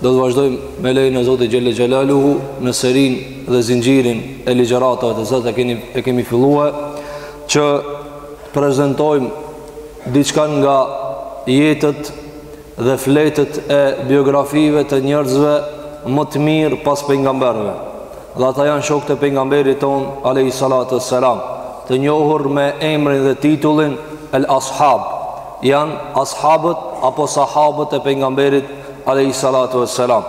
Do të vazhdojmë me lejen e Zotit Xhel-le Xhelaluhu në serinë dhe zinxhirin e ligjëratave që tash e, kemi, e kemi fillue që prezentojmë diçka nga jetët dhe fletët e biografive të njerëzve më të mirë pas pejgamberëve dhe ata janë shokët e pejgamberit tonë alejhi salatu ve selam të njohur me emrin dhe titullin el ashab janë ashabët apo sahabët e pejgamberit alaihi salatu wassalam.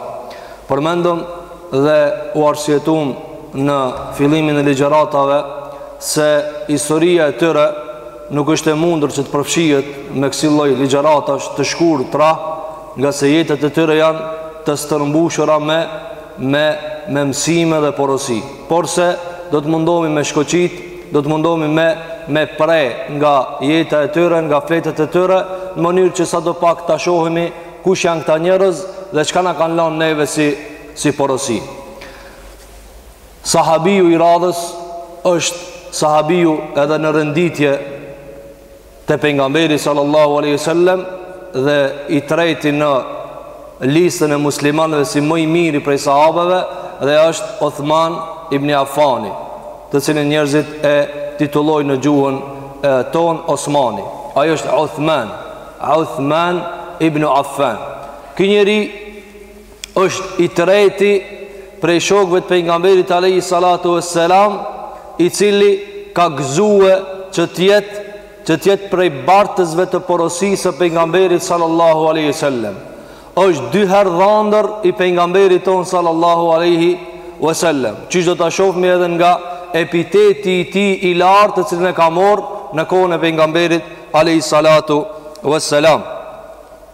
Përmendëm dhe u arsyetuam në fillimin e ligjëratave se historia e tyre nuk është e mundur që të përfshihet me kësilloj ligjëratash të shkurtra, ngase jetët e tyre janë të stërmbushura me me me mësime dhe porosi. Porse do të mundohemi me shkoqit do të mundohemi me me pre nga jeta e tyre, nga fletët e tyre, në mënyrë që sadopak ta shohim kush janë këta njerëz dhe çka na kanë lënë neve si si porosi. Sahabiu i radhës është sahabiu edhe në renditje te pejgamberi sallallahu alaihi wasallam dhe i treti në listën e muslimanëve si më i miri prej sahabëve dhe është Uthman ibn Affani, të cilin njerëzit e titullojnë në gjuhën tonë Osmani. Ai është Uthman, Uthman ibn Affan. Ky njeri është i treti prej shokëve të pejgamberit alayhi salatu vesselam, i cili ka gëzue që të jetë që të jetë prej bartësve të porosisë së pejgamberit sallallahu alaihi wasallam. Është dy herë dhëndër i pejgamberit tonë sallallahu alaihi wasallam. Siç do ta shohmi edhe nga epiteti i tij i lartë të cilin e ka marrë në kohën e pejgamberit alaihi salatu vesselam.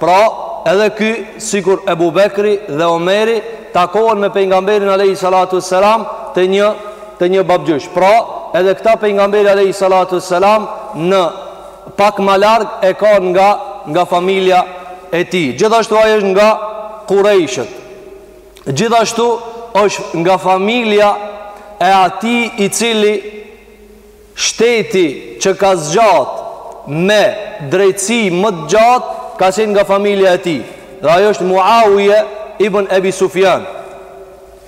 Pra, edhe ky, sikur Ebu Bekri dhe Omeri, takohen me Pejgamberin alejhi salatu ves selam te një te një babgjysh. Pra, edhe këtë Pejgamberi alejhi salatu ves selam në pak më larg e ka nga nga familja e tij. Gjithashtu ai është nga Kurejshët. Gjithashtu është nga familja e atij i cili Shteti që ka zgjatë me drejtësi më të gjatë ka qenë nga familja e tij, dhe ai është Muawije ibn Ebi Sufjan.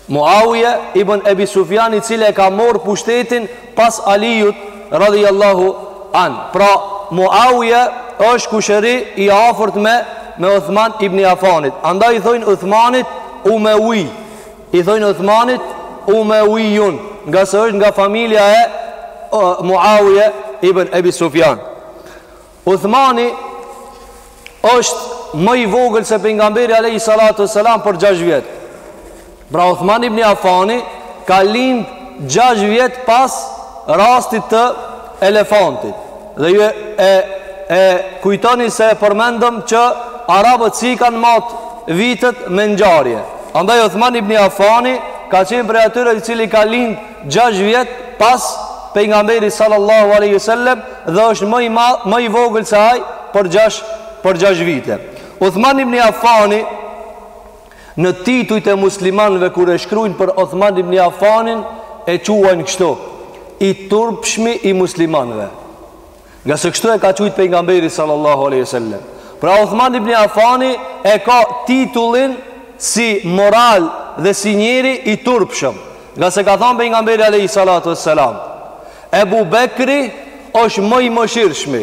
Muawije ibn Ebi Sufjan i cili e ka marrë pushtetin pas Aliut radhiyallahu an. Pra Muawije është kushëri i afërt me me Uthman ibn Affanin. Andaj i thonë Uthmanit Umewi. I thojnë Uthmanit Umewiyun, ngase është nga familja e Muawije ibn Ebi Sufjan. Uthmani është më i vogël se pejgamberi alayhi salatu selam për 6 vjet. Pra Uthman ibn Afani ka lindë 6 vjet pas rastit të elefantit. Dhe ju e, e kujtoni se e përmendëm që Arabët si i kanë matë vitet me ngjarje. Andaj Uthman ibn Afani ka qenë prej atyre i cili ka lindë 6 vjet pas pejgamberit sallallahu aleyhi sallem dhe është më i, ma, më i vogël se ai për 6, për 6 vite. Othman ibn Afani Në titujt e muslimanëve kur e shkruajnë për Othman ibn Affanin e quajnë kështu, i turpshmi i muslimanëve. Ngase kështu e ka quajt pejgamberi sallallahu alaihi wasallam. Pra Othman ibn Affani e ka titullin si moral dhe si njeri i turpshëm. Ngase ka thënë pejgamberi alaihi salatu wassalam, Ebu Bekri është më i mëshirshmi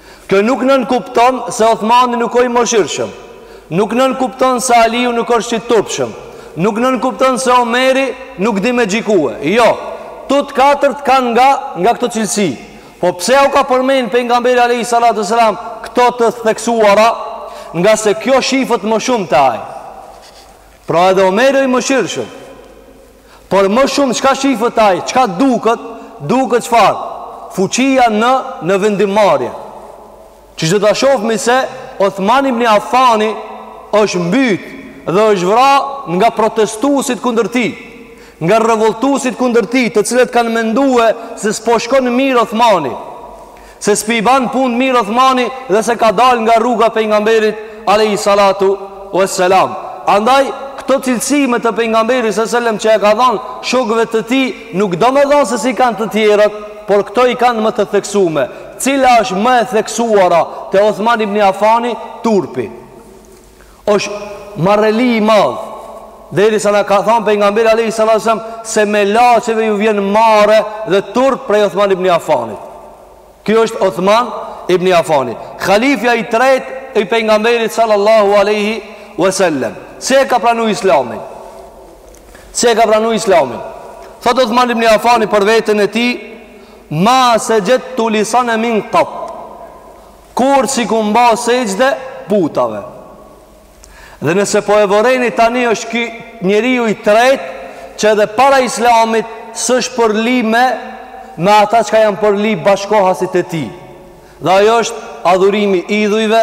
Kjo nuk nënkupton se Othmani nuk o i mëshirshëm, nuk nënkupton se Aliu nuk është i turpshëm, nuk nënkupton se Omeri nuk di me gjikue. Jo, tut katërt kanë nga nga këto cilësi. Po pse au ka përmend pejgamberi alayhi salatu selam këto të theksuara? Ngase kjo shifet më shumë te ai. Pra edhe Omeri o i mëshirshëm. Por më shumë çka shifet ai, çka duket, duket çfarë? Fuqia në në vendimmarrje. Që do ta shohmi se Othman ibn Affani është mbyt dhe është vra nga protestuesit kundër tij, nga revoltuesit kundër tij, të cilët kanë menduar se s'po shkon mirë Othmani. Se s'pi ban punët mirë Othmani dhe se ka dalë nga rruga e pejgamberit alejhi salatu ue selam. Andaj këto cilësime të pejgamberit sa selam që ja ka dhënë shokëve të tij nuk do me thënë se s'i kanë të tjerët, por këto i kanë më të theksume. Cila është më e theksuara te Othman ibn Afani? Turpi. Është marreli i madh. Derisa na ka thënë pejgamberi alayhis salam se melaqeve ju vjen marre dhe turp prej Othman ibn Affanit. Ky është Othman ibn Affani, halifja i tretë i pejgamberit sallallahu alaihi wasallam. Si e ka pranuar Islamin? Si e ka pranuar Islamin? Thotë Othman ibn Affani për veten e tij, ma sajadtu li sanamin qat. Kurrë s'i kum ba sexhde putave Dhe nëse po e vëreni tani është ky njeriu i tretë Që edhe para islamit s'është përli me Me ata çka janë përli bashkëkohasit e tij Dhe ajo është adhurimi i idhujve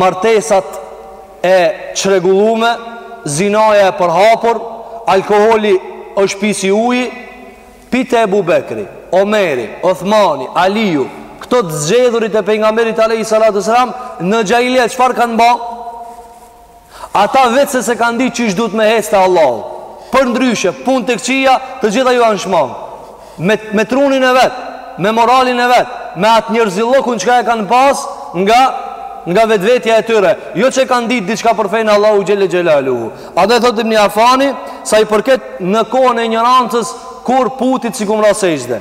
Martesat e çrregullume Zinaja e përhapur Alkoholi është pi si uji Pyte Ebu Bekri, Omeri, Othmani, Aliju, këta të zgjedhurit e pejgamberit alayhi salatu wasalam në xhahiliet çfarë kanë ba? Ata veç se s'e kanë ditë qysh duhet me hecë te Allahu. Përndryshe, punë të këqia, të gjitha ju janë shmangë. Me, me trunin e vet, me moralin e vet, me atë njerëzillëkun çka e kanë pas nga, nga vetvetja e tyre. Jo që kanë ditë diçka për fenë Allahu Xhele Xhelaluhu. Pa dhe thot ibn Afani Sa i përket në kohën e injorancës Kurrë putit s'i kum ra sexhde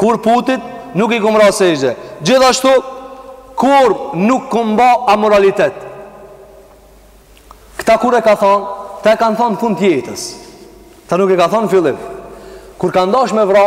Kurrë putit nuk i kum ra sexhde Gjithashtu Kurrë nuk kum ba amoralitet Këtë kur e ka thonë Këtë e ka thonë n'fund t'jetës Këtë nuk e ka thonë n'fillim Kur kanë dash me vra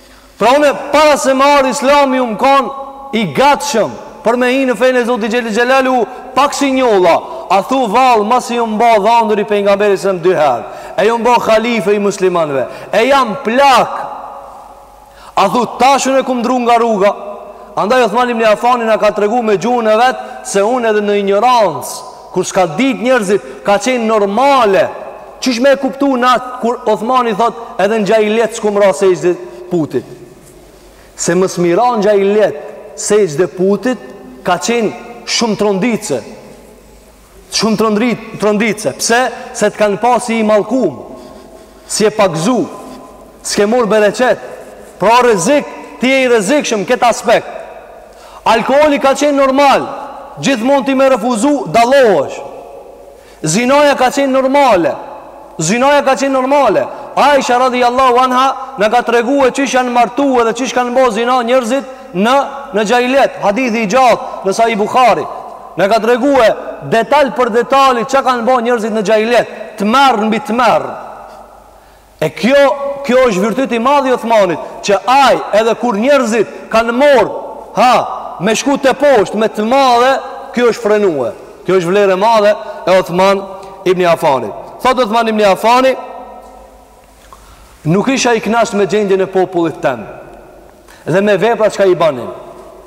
Pra unë para se me ardh Islami u kum kon i gatshëm për me hi në fenë e Zotit Xhele Xhelaluhu, pak sinjalla, a thu vallë masi jam ba dhandër i pejgamberit sem dy herë, e jam ba halife i muslimanëve, e jam plak. A thu tash unë kum ndrru nga rruga? Andaj Uthman ibn Afani na ka tregu me gjuhën e vet se unë edhe në injorancë Kur s'kanë dit njerzit ka qenë normale Qysh me e kuptu na kur Othmani thot edhe në xhahiliet s'kum ra sexhde putit Se mos me i ra në xhahiliet sexhde putit ka qenë shumë tronditëse Shumë tronditëse Pse? Se të kanë pa si i mallkum Si i pagëzu, s'ke marr bereqet. Pra rrezik, ti je i rrezikshëm në këtë aspekt. Alkooli ka qenë normal, gjithmonë ti me refuzu dallohesh. Zinaja ka qenë normale. Zinaja ka qenë normale. Aisha radhiyallahu anha na ka tregue qysh janë martu edhe qysh kanë ba zina njerëzit në në xhahiliet. Hadithi i gjatë në Sahih Buhari. Na ka tregue detal për detali ça kanë ba njerëzit në xhahiliet, tmerr mbi tmerr. E kjo, kjo është virtyt i madh i Uthmanit, që ai edhe kur njerëzit kanë marr, ha, me shku teposhtë me të madhe, ky është frenue. Kjo është vlerë e madhe e Uthman ibn Affanit. Thot Uthman ibn Affani, nuk isha i knaqt me gjendjen e popullit tem dhe me vepra çka i banin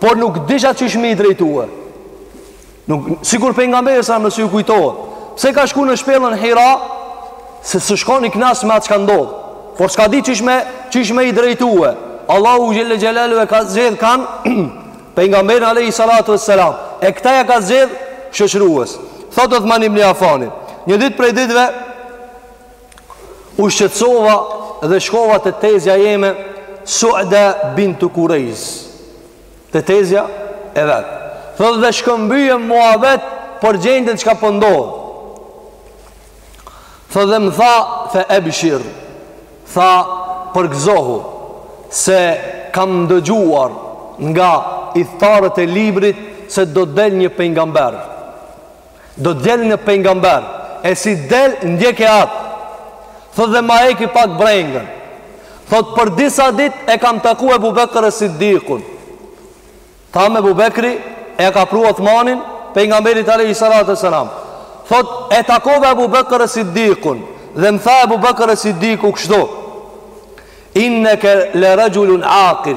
por nuk disha qysh me i drejtue nuk, sikur pejgamberi alejhi selam si ju kujtohet pse ka shku në shpellën Hira se s'osht kon i knaqt me atë çka ndodh por s'ka dit qysh me, qysh me i drejtue Allahu xhele xhelaluhu e ka zgjedh kan pejgamberin alejhi salatu ue selam e këta ja ka zgjedh shoqërues thotë Othman ibni Afani një dit prej ditve U shqetësova dhe shkova te tezja jeme Su'da bintu Kurejz. Te tezja e vet. Thotë dhe shkëmbyem muhabet për gjendjen çka po ndodh. Thotë dhe më tha fe ebshir. Tha përgëzohu se kam dëgjuar nga ithtarët e librit se do del një pejgamber. Do të del një pejgamber E si del ndjeke atë Thot dhe ma heki pak brengën Thot për disa dit e kam taku Ebu Bekër es-Sidikun Thamë Ebu Bekri e ka pru Othmanin Pejgamberit alejhi salatu ue selam Thot e takova Ebu Bekër es-Sidikun Dhe më tha Ebu Bekër es-Sidiku kështu Inneke le rexhulun akil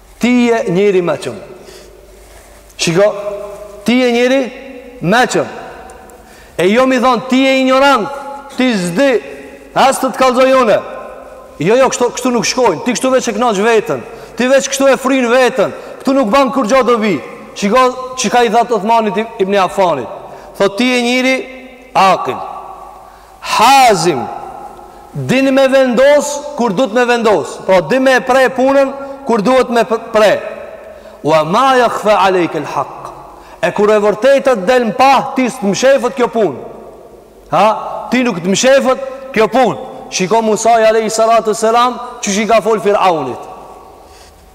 Ti je njeri i meçëm Shiko Ti je njeri i meçëm E jo me i thonë ti je injorant Ti s'di Hesht të të kallzoj une Jo jo kështu, kështu nuk shkojnë Ti kështu veç e knaq veten Ti veç kështu e fryn veten Këtu nuk ban kurgjo dobi Shiko çka i thotë Othmanit i, ibni Afanit Thot ti je njeri akil Hazim, Din me vendos kur duhet me vendos. Pra din me e pre punën kur duhet me pre. Wa ma yakhfa alayka al-haq. E kur e vërteta të del n'pah, ty s'të mshefet kjo punë. Ha, ty nuk të mshefet kjo punë. Shiko Musai alejhi salatu selam, qysh i ka fol Firaunit.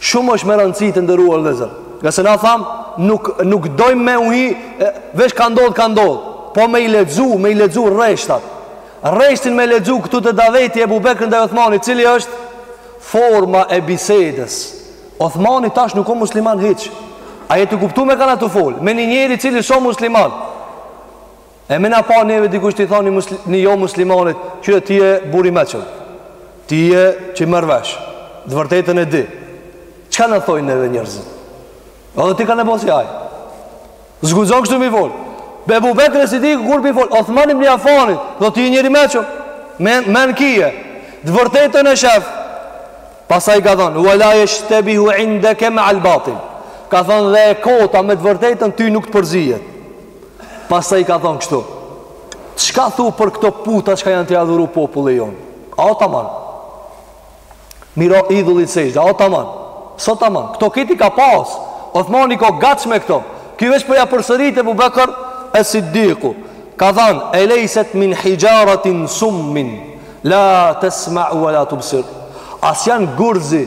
Shumë është me rëndësi të nderuar vllezër. Ngase na thamë, nuk, nuk dojmë me hi, veç çka ndodhë, ka ndodhë. Po me i lexu, me i lexu rreshtat. Rreshtin me lexu këtu te daveti i Ebu Bekrit ndaj Othmanit, cili është forma e bisedës. Othmani tash nuk o musliman hiç. A je tu kuptu me kan o tu folë, me një njeri i cili s'o musliman. E me na pa neve dikush tu i thanë një jo muslimanit, që ti je burrë i meçëm, ti je që i merr vesh, të vërtetën e di. Çka na thojn neve njerzit? O edhe ti kanke bo si aj. S'guxon kështu me i fol. Po Ebu Bekër es-Sidiku pi fol Othman ibni Afanit, thot ti je njeri i meçëm, men, men kije. Të vërtetën e shef, pastaj ka thonë, ue la jeshtebihu indeke meal batil. Ka thonë dhe e kota me të vërtetën ty nuk të përzijet. Pastaj i ka thonë kështu. Çka thu për këto puta çka janë t'i adhuru populli jonë? A o taman? Mi ro idhullit sexhde, a o taman? S'o taman? Këto këti ka pas. Othmani ka gacë me këto. Ky veç po ja përsërit Ebu Bekër es-Siddiku. Ka thonë, e lejset min hijaratin summin, la tesmau ve la tubsir. A s'janë gurzi,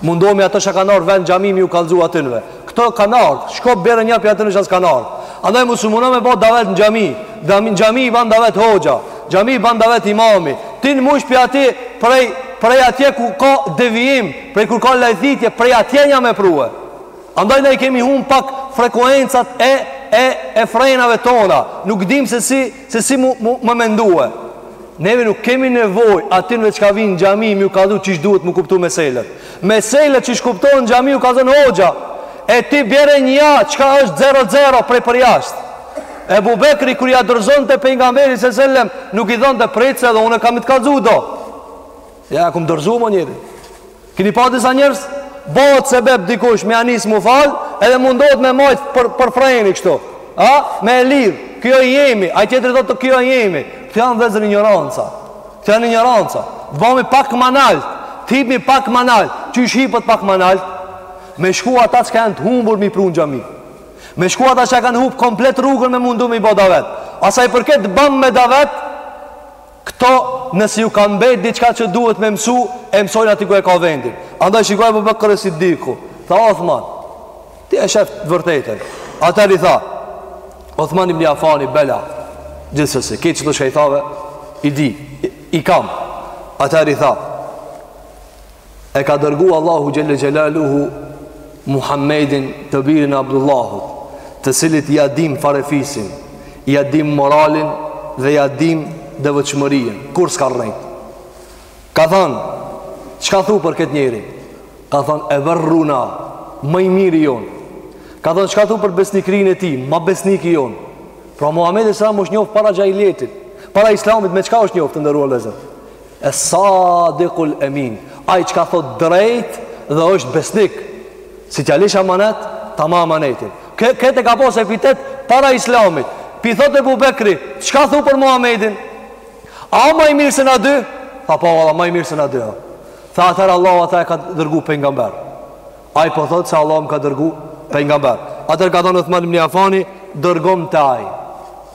Mundohemi ato çka kanë ardh vet n'xhami mi u kallzu atynve. Këto kanë ardh, shko bjere nja pi atynve që s'kanë ardh. Andaj mos u munoni me bë davet në xhami. Në xhami ban davet hoxha, n'xhami ban davet imami. Ti në mujsh pi aty prej prej atje ku ka devijim, prej kur ka lajthitje, prej atje nja me prue. Andaj ne i kemi humb pak frekuencat e e e frenave tona. Nuk dimë se si Se si me, me, me mendue Neve nuk kemi nevojë atynve çka vijnë n'xhami me ju kallzu qysh duhet mu kuptu meselet. Meselet qysh kuptohen n'xhami ju kallzon hoxha. E ti bjere nja çka është zero zero prej përjashtë. Ebu Bekri kur ja dorëzonte pejgamberit Se sellem nuk i thonte prit se dhe unë kam mi t'kallzu do. Ja, ku më dorzu më njëri Keni pa disa njerëz, bëhet sebeb dikush me ja nis mu fal, edhe mundohet me majt për për freni kështu. A, me e lidh. Ky o i jemi, ai tjetri thotë ky o i jemi. Këto janë vllezën injoranca. Këto janë injoranca. Të bëmi pak ma nalt, të hipmi pak ma nalt. Qysh hipet pak ma nalt? Me shku ata çka janë të humbur mi pru n'xhami. Me shku ata çka kanë humb komplet rrugën me mundu mi bë davet. Asaj përket bëm me davet, Këto nëse ju ka mbet diçka që duhet me mësu, e mësojnë aty ku e ka vendin. Andaj shikoje Ebu Bekr es-Siddiku, tha Osman, ti e shef të vërtetën. Atëherë i tha Othman ibn Affani bela, gjithsesi, këto çka i thave i di, i, i kam. Atëherë i tha e ka dërgu Allahu xhel-le xhelaluhu Muhammedin të birin e Abdullahut, të cilit ia dim farefisin, ia dim moralin dhe ia dim devotshmërinë, kurr s'ka rrejt. Ka thonë, çka thu për këtë njeri? Ka thonë, eberruna, ma i miri jonë. Ka thonë, çka thu për besnikërinë e tij, ma besniki jonë. Pra Muhammedi alejhi selam është njofë para xhahilijetit, para islamit, me çka është njofë të nderuar vllezër? Es-Sadikul Emin, ai çka thot drejt dhe është besnik. Si t'ja lish amanet, ta ma amanetin. Këtë e ka pas epitet para islamit. Pi thot Ebu Bekri, çka thu për Muhammedin? A ma i mirë se na dy? Tha po valla, ma i mirë se na dy. Tha atherë Allahu ata e ka dërgu pejgamber. Ai po thot se Allahu më ka dërgu pejgamber. Atherë ka thonë Uthman ibn Afani, dërgom te ai.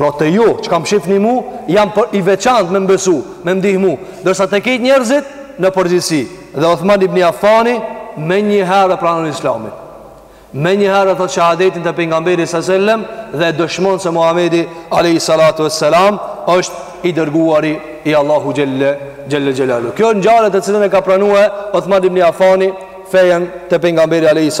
Pra te ju, që po m'shifni mu, jam për i veçant me mbesu, me mdihmu, ndërsa te krejt njerëzit në përgjithsi. Dhe Othman ibn Afani, menjëherë e pranon islamin. Menjëherë e thot shahadetin te pejgamberi alejhi selam, dhe dëshmon se Muhamedi a.s. është i dërguari i Allahut Xhele Xhelaluhu. Kjo ngjarje të cilën e ka pranue Othman ibn Afani, fejen te pejgamberi a.s.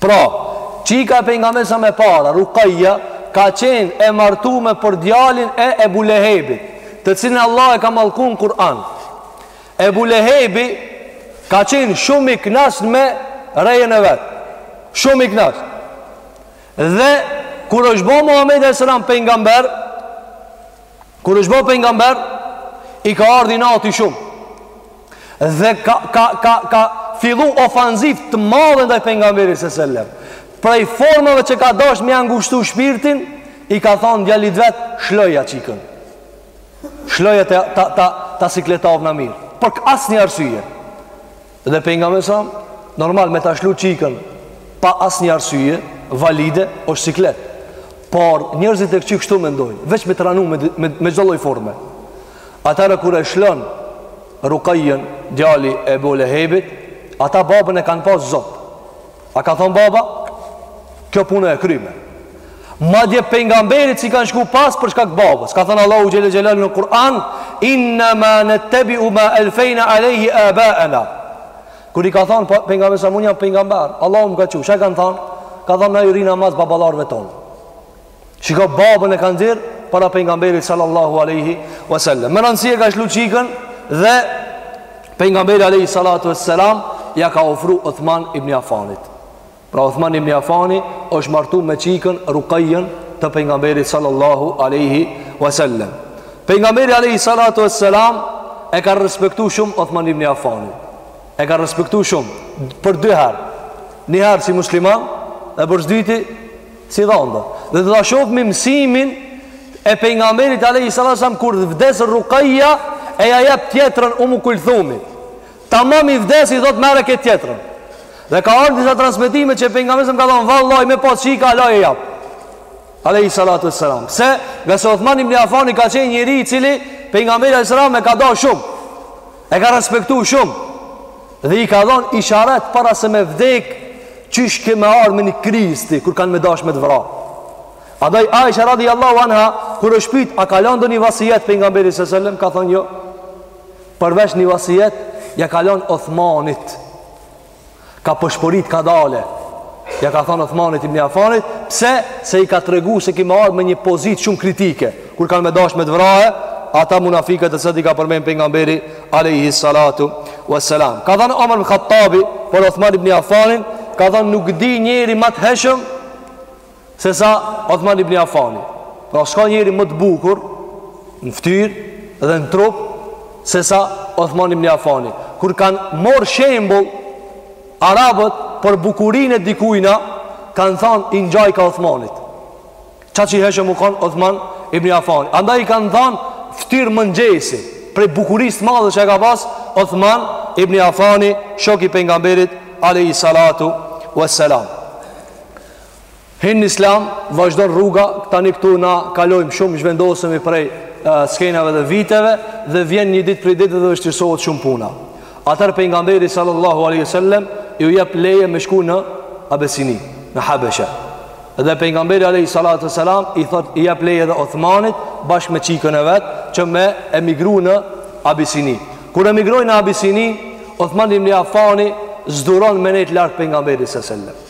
Pra, çika e pejgamberit a.s. më para, Rukaja, ka qenë e martume për djalin e Ebu Lehebit, të cilin Allahu e ka mallku n'Kur'an. Ebu Lehebi ka qenë shumë i knaq me rejën e vet. Shumë i knaq. Dhe kur është bo Muhamedi sallallahu alajhi wasallam pejgamber, Kur është bo pejgamber, i ka ardh inati shumë. Dhe ka ka ka ka fillu ofenzivë të madhe ndaj pejgamberit alejhi selam. Prej formave që ka dash me ia ngushtu shpirtin, i ka thonë djalit vet, lshoja çikën. Lshoja ta ta ta, ta sikletojna mirë. Për asnjë arsye. Dhe pejgamberi a.s. normal me ta lshu çikën pa asnjë arsye valide është siklet. Por njerëzit e këqij kështu mendojnë, veç me tranu me me, me çdo lloj forme. Atëherë kur e lshon Rukajën, djali e Ebu Lehebit, ata babën e kanë pas zot. A ka thonë baba? Kjo punë e kryme. Madje pejgamberit s'i kanë shku pas për shkak babës. Ka thonë Allahu Xhele Xhelaluhu në Kur'an, innema nettebiu ma elfejna alejhi abaena. Kur i ka thonë pejgamberi a.s. unë jam pejgamber, Allahu më ka çu, çka kanë thonë? Kanë thonë na i rrina mas babalarve tonë. Shka babën e ka nxjerr para pejgamberit sallallahu alaihi wasallam. Me rëndësi e ka lshu çikën dhe pejgamberi alaihi salatu wassalam ja ka ofru Uthman ibn Affanit. Pra Uthman ibn Affani është martu me çikën Rukajen të pejgamberit sallallahu alaihi wasallam. Pejgamberi alaihi salatu wassalam e ka respektu shumë Uthman ibn Affanin. E ka respektu shumë për dy herë. Një herë si musliman dhe për së dyti Si dhëndërr. Dhe do ta shohim mësimin e pejgamberit alejhi salatu selam kur vdes Rukaja e ja jep tjetrën Umu Kulthumin. Tamam i vdes i thot merre këtë tjetrën. Dhe ka ardh disa transmetime që pejgamberi a.s. ka thënë vallahi me pas çika hala e jap. Alejhi salatu selam. Pse ngase Uthman ibn Affani ka qenë njeri i cili pejgamberi alejhi salam e ka dash shumë. E ka respektu shumë Dhe i ka dhonë isharet para se me vdek Qysh ke me ardh me një krizë ti Kur kanë me dash me të vra Andaj Aishja radiAllahu anha Kur është pyt a ka lon donjë vasijet Pejgamberi alejhi selam ka thonë jo Përveç një vasijet Ja ka lon Othmanit Ka pëshpërit kadalë Ia ka thonë Othmanit ibni Afanit Pse se i ka tregu se ki me ardhë me një pozitë shumë kritike Kur kanë me dash me të vra Ata munafikat të cilët i ka përmend pejgamberi Alejhi salatu wa salam Ka thonë Omer ibn Hattabi Për Othman ibni Afanin Ka thonë nuk di njeri ma të heshëm Se sa Othman ibn Afani Pra s'ka njeri më të bukur Në ftyr dhe në trup Se sa Othman ibn Afani Kur kanë mor shembull Arabët Për bukurinë e dikujna Kanë thanë i ngjajka Othmanit Qaq i heshëm u kanë Othman ibn Afani Andaj i kanë thanë ftyrë mëngjesi Prej bukurisë të madhe që e ka pas Othman ibn Afani Shok i pejgamberit Alejhi salatu Veselam Hin në islam, vazhdon rruga, tani këtu na kalojmë shumë, zhvendosemi prej skenave dhe viteve dhe vjen një ditë prej ditëve dhe vështirësohet shumë puna. Atëherë pejgamberi sallallahu alaihi wasallam ju jep leje me shku në Abisini, në Habeshe. Dhe pejgamberi alaihi salatu wasalam i thot i jep leje dhe Othmanit bashkë me çikën e vet që me emigru në Abisini. Kur emigroi në Abisini, Othman ibn Affani s'duron me nejt larg pejgamberit sallallahu alaihi wasallam.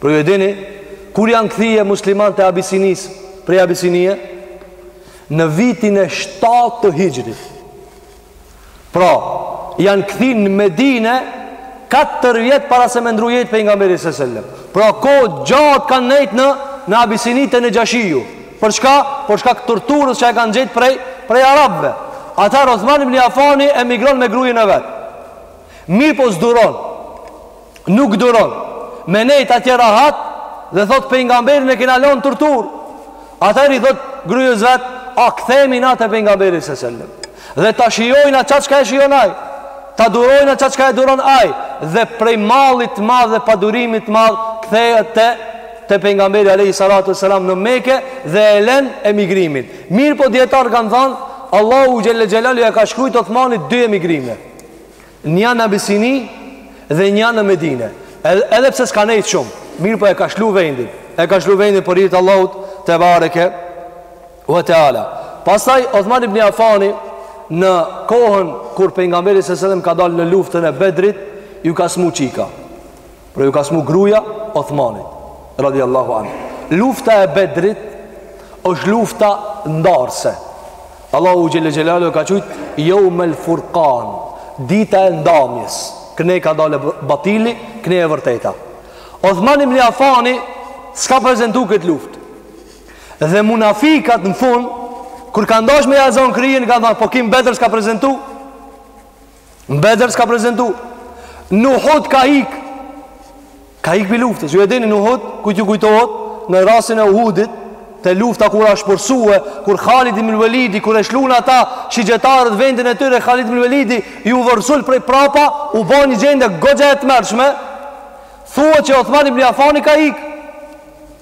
Po ju e dini, kur janë kthye muslimanët e Abisinisë, prej Abisinie, në vitin e 7 të hixhrit. Pra, janë kthy në Medine, 4 vjet para se me ndrru jetë pejgamberi së sellem. Pra, kohë gjatë kanë nejtë në, në Abisini te Nexhashiu. Për çka? Për shkak të torturës që e kanë gjet prej, prej arabëve. Atëherë Osman ibni Afani emigron me grujën e vet. Mirëpo s'duron. nuk duron me nejt atje rahat dhe thot pejgamberin e kena lënë n'torturë atëherë i thot grujës vet a kthehemi na te pejgamberi s.a.s. dhe ta shijojmë atë çka e shijon ai ta durojmë atë çka e duron ai dhe prej mallit të madh dhe padurimit të madh kthehet te te pejgamberi alayhi salatu selam në Mekë dhe e lën emigrimin mirëpo dijetarët kanë thënë Allahu xhelle xhelalu ia ka shkrujt Othmanit dy emigrime Nja në Abisini dhe nja në Medine. Edhe, edhe pse s'ka nejtë shumë, mirëpo e ka shlu vendin. E ka shlu vendin për hir të Allahut tebareke ve teala. Pastaj, Othman ibn Afani, në kohën kur pejgamberi së sëllim ka dalë në luftën e Bedrit, ju ka smu çika. Pra ju ka smu gruja Othmanit, radiallahu anhu. Lufta e Bedrit është lufta ndarëse. Allahu xhelle xhelalu e ka qujt jeumul furkan, dita e ndamjes. Këne ka dalë batili, këne e vërteta. Othman ibni Afani, s'ka prezentu këtë luft. Dhe munafikat në fund, kur kanë dash me ia zon kryen, kanë thanë, po ky n'Bedër s'ka prezentu, Në Bedër s'ka prezentu N'Uhud ka ik Ka ik prej luftës Ju e dini n'Uhud Ku t'ju kujtohet Në rastin e Uhudit Te lufta kur u ashpërsue Kur Khalid ibn Velidi Kur e shlun ata Shigjetarët vendin e tyre Khalid ibn Velidi Iu vërsul prej prapa U bo një gjendje Goxha e tmerrshme Thuhet që Othman ibn Affani ka ik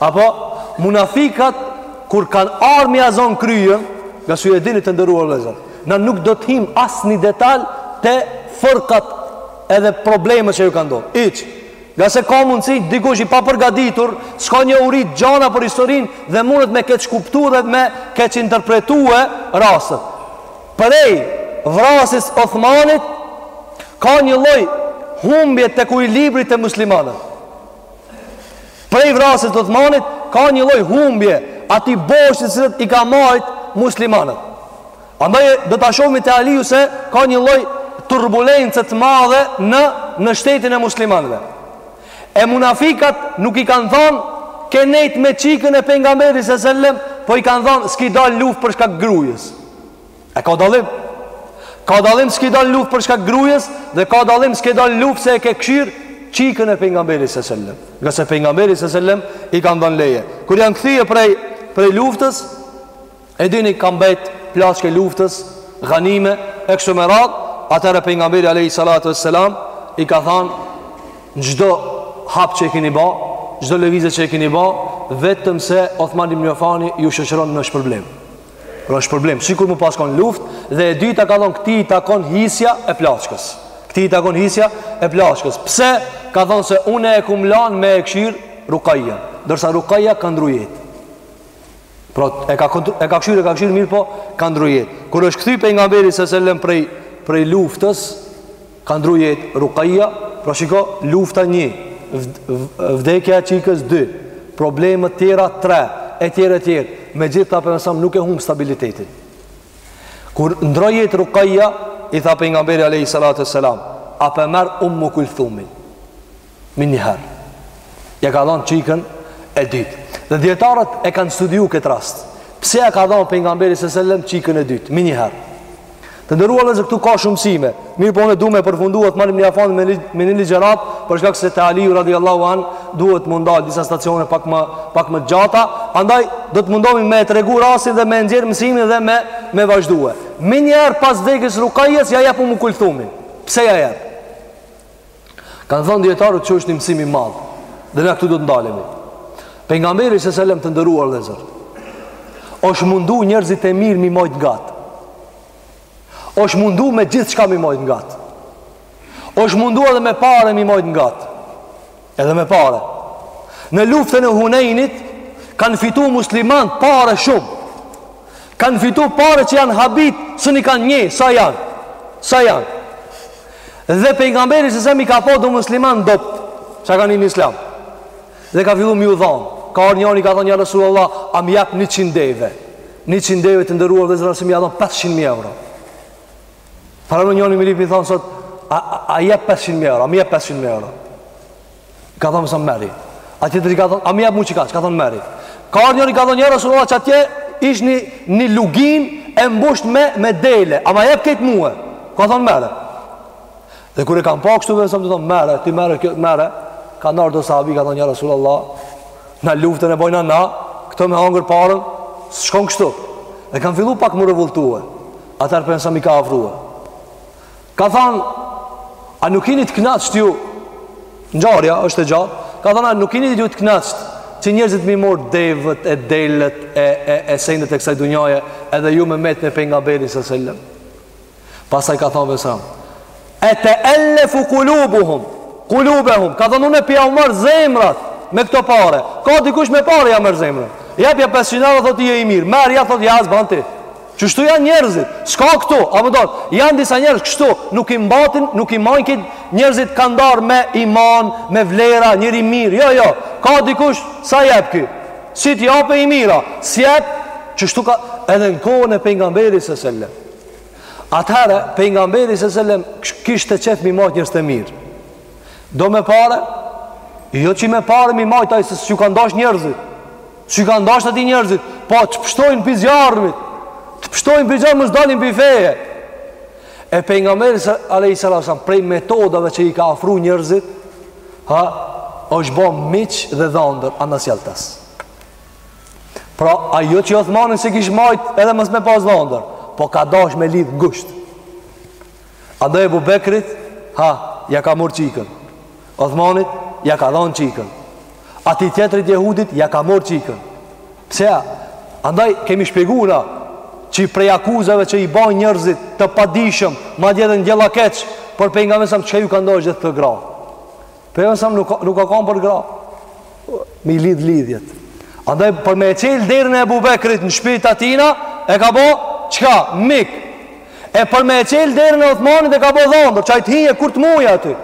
Apo munafikat kur kanë ardh me ia zon kryjën, ngase e dini të nderuar vëllezër. Na nuk do të him asnjë detal te fërkat edhe problemet që ju kanë ndodh. Iç. Ngase ka mundësi dikush i papërgatitur, s'ka njohuri t'gjana për historinë dhe mundet me keqkuptu dhe me keqinterpretue rastet. Prej vrasjes Othmanit ka një lloj humbje t'ekuilibrit te muslimanët. Prej vrasjes të Othmanit ka një lloj humbje atij boshti që i ka majt muslimanët. Andaj do ta shohim te Aliu se ka një lloj turbulence të madhe në në shtetin e muslimanëve. E munafikat nuk i kanë thënë ke nejt me çikën e pejgamberit sallallahu alajhi wasallam, po i kanë thënë s'ki dal n'luftë për shkak grujës. E ka dallim Ka dallim s'ki dal n'luftë për shkak grujes Dhe ka dallim s'ki dal n'luftë se e ke kshyr Çikën e pejgamberit së sellem Ngase pejgamberi së sellem I ka dhanë leje Kur janë kthye prej, prej luftës E dini kanë bajt plaçkë luftës Ghanime E kështu me radhë Atëherë pejgamberi alejhi salatu ve selam I ka than Në çdo hap që e kini ba Çdo lëvizje që e kini ba Vetëm se Othman ibn Affani ju shoqëron në shpërblim Pra n'shpërblim, sikur me pas kon n'luftë Dhe e dyta ka thonë këtij i takon hisja e plaçkës Këtij i takon hisja e plaçkës Pse ka thonë se unë e kum lanë me e kshyr Rukaja Ndërsa Rukaja ka ndru jetë Pra e ka, e ka kshyr e ka kshyr mirë po Ka ndru jetë Kur është kthy pejgamberi së sellem prej, prej luftës Ka ndru jetë Rukaja Pra shiko lufta një Vdekja e çikës dy Problemet tjera tre E tjera e tjera Megjithatë pejgamberi së sellem nuk e humb stabilitetin Kur ndru jetë Rukaja I tha pejgamberi alejhi salatu ve selam A po e merr Ummu Kulthumin Menjëherë Ia ka dhonë çikën e dytë Dhe dijetarët e kanë studiu këtë rast Pse ia ka dhonë pejgamberi së sellem çikën e dytë Menjëherë Të nderuar vllezër këtu ka shumë msime Mirëpo ne dum me përfundu Othman ibn Affanin me, me një ligjëratë Për shkak se te Aliu radiallahu anhu Duhet m'u ndal disa stacione pak më, pak më t'gjata Andaj do të mundohmi me tregu rastin dhe me nxjerr mësimin dhe me, me vazhdue Menjëherë pas vdekjes Rukajës ia jep Ummu Kulthumin Pse ia jep Kanë thënë dijetarët që është një mësim i madh Dhe na këtu do të ndalemi Pejgamberi sallallahu alejhi ve sellem të nderuar vëllezër është mundu njerëzit e mirë m'i majtë ngat është mundu me gjithçka m'i majtë ngat është mundu edhe me pare m'i majtë ngat Edhe me pare Në luftën e Hunejnit Kanë fitu musliman pare shumë Kanë fitu pare që janë habit Se nuk i kanë njeh, sa janë Sa janë Dhe pejgamberi sallallahu alejhi ve sellem i ka pa do musliman t'dobt, që kanë hi në islam. Dhe ka fillu me u dhon. Ka ardh njoni i ka thonë ja Resulullah, a më jap 100 deve. 100 deve të nderuar vëllezër si me ja dhon 500 mijë euro. Paramendo njoni me lyp, me i thon sot a a, a jep 500 mijë euro, a më jep 500 mijë euro. Ka thonë alejhi selam merri Ai tjetri ka thonë A m'i jep mu qekaq ka thonë merri Ka ardh njëri ka thonë ja Rasulullah qatje Ish një, një luginë e mbusht me, me dele A ma jep këtë mue Ka thonë merre Dhe kur e kanë pa kështu vësëm tu thonë merri Ti merri kjo merri Kanë ardh do sahabë kanë thonë ja Rasulullah Na luftën e bojna na Këta me hangër paren S'shkon kështu E kanë fillu pak m'u revoltue Atëherë pejgamberi alejhi selam i ka afrue Ka thënë, a nuk jeni të kënaqur ju? Ngjarja është e gjatë. Ka thënë, a nuk jeni ju të kënaqur që njerëzit me i marr devet e delet e e e senet e kësaj dunjaje, edhe ju me met me pejgamberin sallallahu alajhi wasallam. Pastaj ka thënë alejhi selam, ete'ellefu kulubuhum, kulubuhum, ka thënë unë po jau marr zemrat me këto pare. Ka dikush me pare ja merr zemrën. Jepja 500 euro thotë je i mirë. Merrja thotë ja, s'ban ti. Qeshtu janë njerëzit, s'ka këtu, a po m'kupton, janë disa njerëz kështu, nuk i matin, nuk i majnë këtë, njerëzit kandar me iman, me vlera, njeri i mirë, jo, jo, ka dikush, sa jep ky, si t'jap je i mirë, s'jep, qeshtu ka, edhe në kohën e pejgamberit sallallahu alejhi ve sellem, atëherë, pejgamberi sallallahu alejhi ve sellem, kishte qejf m'i majtë njerëzit e mirë, do me pare, jo që me pare m'i majtë ai, se s'ju kanë dasht njerëzit, S'ju kanë dashtë atij njerëzit, po të pshtojnë prej zjarmit, të pshtojnë prej zjarmit, mos t'dalin prej feje. E pejgamberi alejhi salatu ve selam, prej metodave që i ka afru njerëzit, ha, është bo miq dhe dhëndër, anasjelltas. Pra, jo që Othmanin s'e kish majtë edhe mos me pas dhëndër, po ka dashtë me lidhë ngusht. Andaj Ebu Bekrit, ha, ja ka marr qikën. Othmanit, ja ka dhon qikën. Atij tjetrit jehudit, ja ka marr qikën. Pse? Andaj kemi shpjegu na, që prej akuzave që i bajnë njerëzit të padijshëm, madje edhe ndjellakeq, për pejgamberin alejhi selam, çka ju kanë dasht gjith këto gra? Pejgamberi s.a.s nuk nuk ka kanë për gra. M'i lidh lidhjet. Andaj për me e çel derën e Abu Bekrit në shtëpi t'atina, e ka bë çka? Mik. E për me e çel derën e Uthmanit e ka bë dhëndër, q'ai të hije kur të muje aty.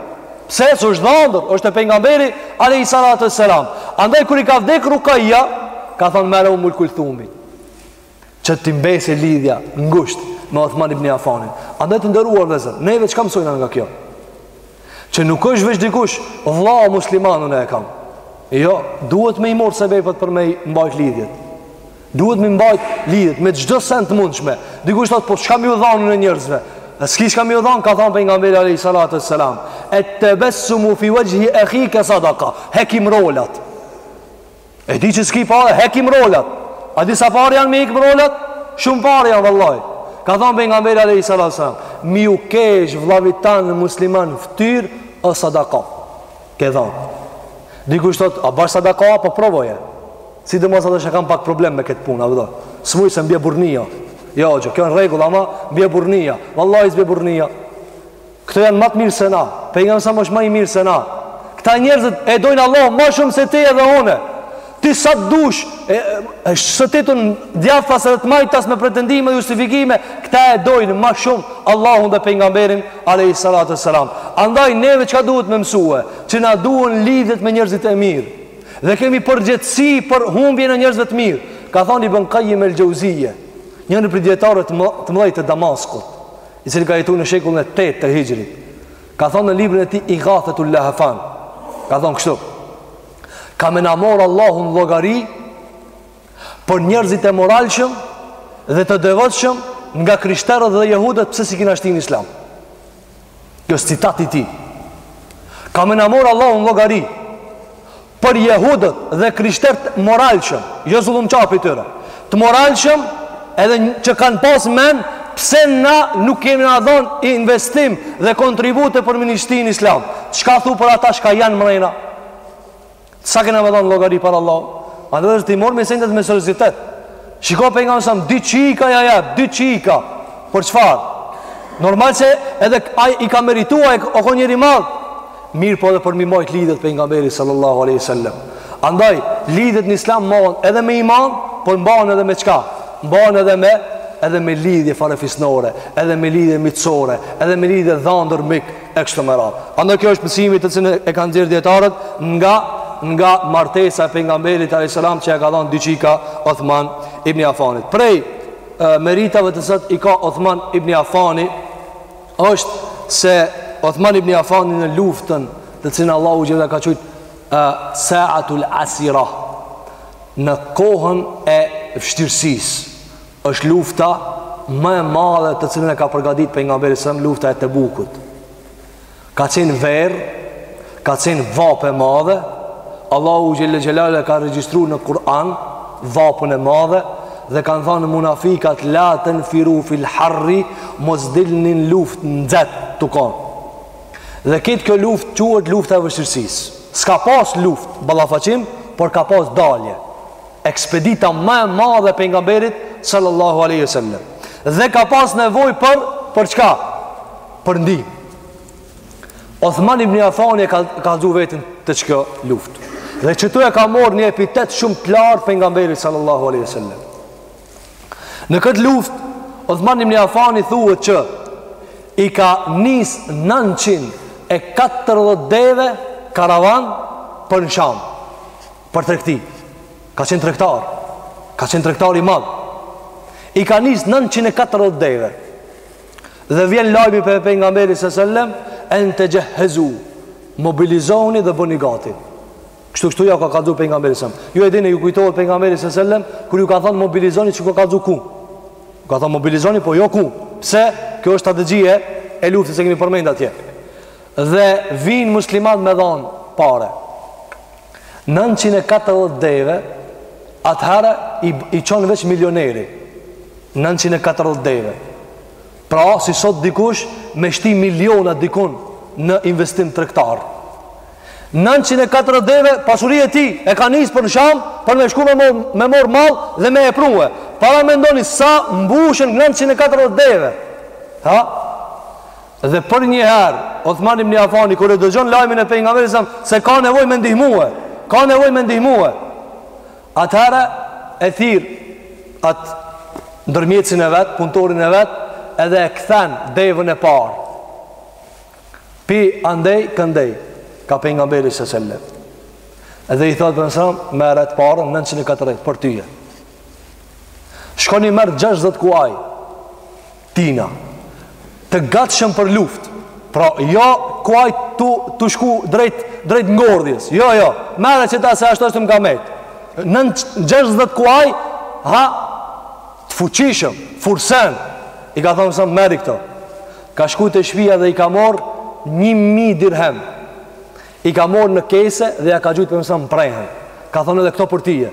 Pse s'është dhëndër, është pejgamberi alayhi salatu wassalam. Andaj kur i ka vdek Rukaja, ka thënë merre Ummul Kulthumin. që t'i mbese lidhja ngusht me Uthman ibn Affanin. Andaj të nderuar vëllezër, neve çka mësojmë nga kjo? Që nuk është veç dikush vëlla musliman unë e kam. Jo, duhet me i mor sebepet për me i mbajt lidhjet. Duhet me i mbajt lidhjet me çdo send të mundshme. Dikush thotë po çka m'ju dhanë unë njerëzve? A s'ki çka m'ju dhanë? Ka thënë pejgamberi alayhi salatu wassalam, "Et tabassumu fi wajhi akhika sadaqa." Heki mrrolat. E di që s'ki pare, heki mrrolat. A di sa pare janë me i hek mrrolat? Shumë pare janë, vallahi. Ka thonë pejgamberi alayhi salatu salam, m'iu kesh vllavit tan musliman n'ftyrë o sadaka. Ke dhonë. Dikush thotë, a bash sadaka, po provoje. Sidomos atë "shehe kam pak problem me këtë punë, avdo. S'muj se m'bje burrnia". Jo, jo kjo në rregull, ama m'bje burrnia. Vallahi, s'bje burrnia. Këta janë më të mirë se na. Pejgamberi s.a.s është më i mirë se na. Këta njerëzit e dojnë Allahun më shumë se ti edhe unë. Ti sa të dush, e, e shëtit ti djathas edhe të majtas me pretendime dhe justifikime, këta e dojnë më shumë Allahun dhe pejgamberin alayhi salatu sallam. Andaj neve çka duhet me mësue, që na duhen lidhjet me njerëzit e mirë. Dhe kemi përgjegjësi për humbjen e njerëzve të mirë. Ka thënë Ibn Qayyim el-Jauziyje, njëri prej dijetarëve të mëdhaj të Damaskut. i cili ka jetuar në shekullin e 8 të Hijrit, ka thonë në librin e tij Ighathatul Lahfan, ka thonë kështu: Ka me na mor Allahu n'llogari për njerëzit e moralshëm dhe të devotshëm nga krishterët dhe jehudët pse s'i kina shti n'islam. Kjo është citat i tij. Ka me na mor Allahu n'llogari për jehudët dhe krishterët të moralshëm, jo zullumqart prej tyre. Të moralshëm edhe që kanë pas mend pse na nuk kemi na dhon investim dhe kontribute për m'i shti në islam. Çka thu për ata që janë mrena? Sa kena me dhon llogari para Allahut? Andaj duhet t'i morrmi sendet me seriozitet. Shiko pejgamberi s.a.s, dy çika ia jep, dy çika. Për çfarë? Normal se edhe ai e ka meritu, e o konë njeri i madh. Mirëpo edhe për m'i majtë lidhjet pejgamberi sallallahu aleyhi sallam. Andaj, lidhjet në islam mbahen edhe me iman, por mbahen edhe me çka? Mbahen edhe me, edhe me lidhje farefisnore, edhe me lidhje miqësore, edhe me lidhje dhandër mik, e kështu me radhë. Andaj ky është mësimi të cilin e kanë nxjerrë dijetarët nga nga martesa e pejgamberit alayhis salam që e ka dhënë dy çika Uthman ibn Affanit. Prej meritave që sot i ka Uthman ibn Affani është se Uthman ibn Affani në luftën të cilën Allahu e ka qujt sa'atul usra në kohën e vështirësisë Është lufta më e madhe të cilën e ka përgatit pejgamberi alayhis salam lufta e Tebukut. Ka qenë verë, ka qenë vapë e madhe. Allahu xhelle xhelal e ka regjistru në Kur'an vapën e madhe dhe kanë thënë munafikat la tanfiru fil harri mos dilni në luftë nxehtë tu kon. Dhe këtë kjo luftë quhet lufta e vështirësisë. S'ka pas luftë ballafaqim, por ka pas dalje. ekspedita më e madhe e pejgamberit sallallahu alaihi wasallam. Dhe ka pas nevojë për për çka? Për ndihmë. Uthman ibn Affani e ka kallzu veten te qikjo luftë. Dhe qitu e ka marrë një epitet shumë të lartë pejgamberit sallallahu alaihi wasallam. Në këtë luftë Uthman ibn Affani thuhet që i ka nis 940 deve karavan për në Sham. për tregti. Ka qenë tregtar. Ka qenë tregtar i madh. I ka nis 940 deve. Dhe vjen lajmi pej pejgamberit sallallahu alajhi wasallam, "En tajhazu, mobilizoni dhe bëni gati." Kështu kështu ja ka kallzu pejgamberi sallallahu alajhi wasallam. Ju e dini ju kujtohet pejgamberi sallallahu alajhi wasallam kur ju ka thënë mobilizoni s'ju ka kallzu ku. Ju ka thënë mobilizoni po jo ku. Pse? Kjo është strategji e luftës se e kemi përmend atje. Dhe vijnë muslimanët me dhanë pare. 940 deve, atëherë i, i çon veç milioneri. 940 deve. Pra, si sot dikush, me shti miliona dikun në investim tregtar. 940 deve, pasuri e tij, e ka nis për në Sham, për me shku me mor, me mor mall dhe me e prue. Paramendoni, sa mbushen 940 deve. Ha? Dhe për njëherë, Uthman ibn Affani kur e dëgjon lajmin e pejgamberit alayhis salam se ka nevojë me ndihmue, ka nevojë me ndihmue. Atëherë e thirr at ndërmjetësin e vet, punëtorin e vet, edhe e kthen deven e parë. Pi andej këndej ka pejgamberi sa selam. Edhe i thotë sa merri paret 940 për tyje. Shkon i merr 60 kuaj. Tina, të gatshëm për luft, pra jo kuaj të, tu shku drejt, drejt ngordhjes, jo, jo, merre qeta se ashtu është më ka met, në gjashtëdhjetë kuaj, ha, të fuqishëm, fursen, i ka thonë sëmë merri këto, ka shku te shpia dhe i ka morr një mi dirhem, i ka morr në kese dhe ja ka gjujtë Pejgamberit n'prehën, ka thonë edhe këto për tije,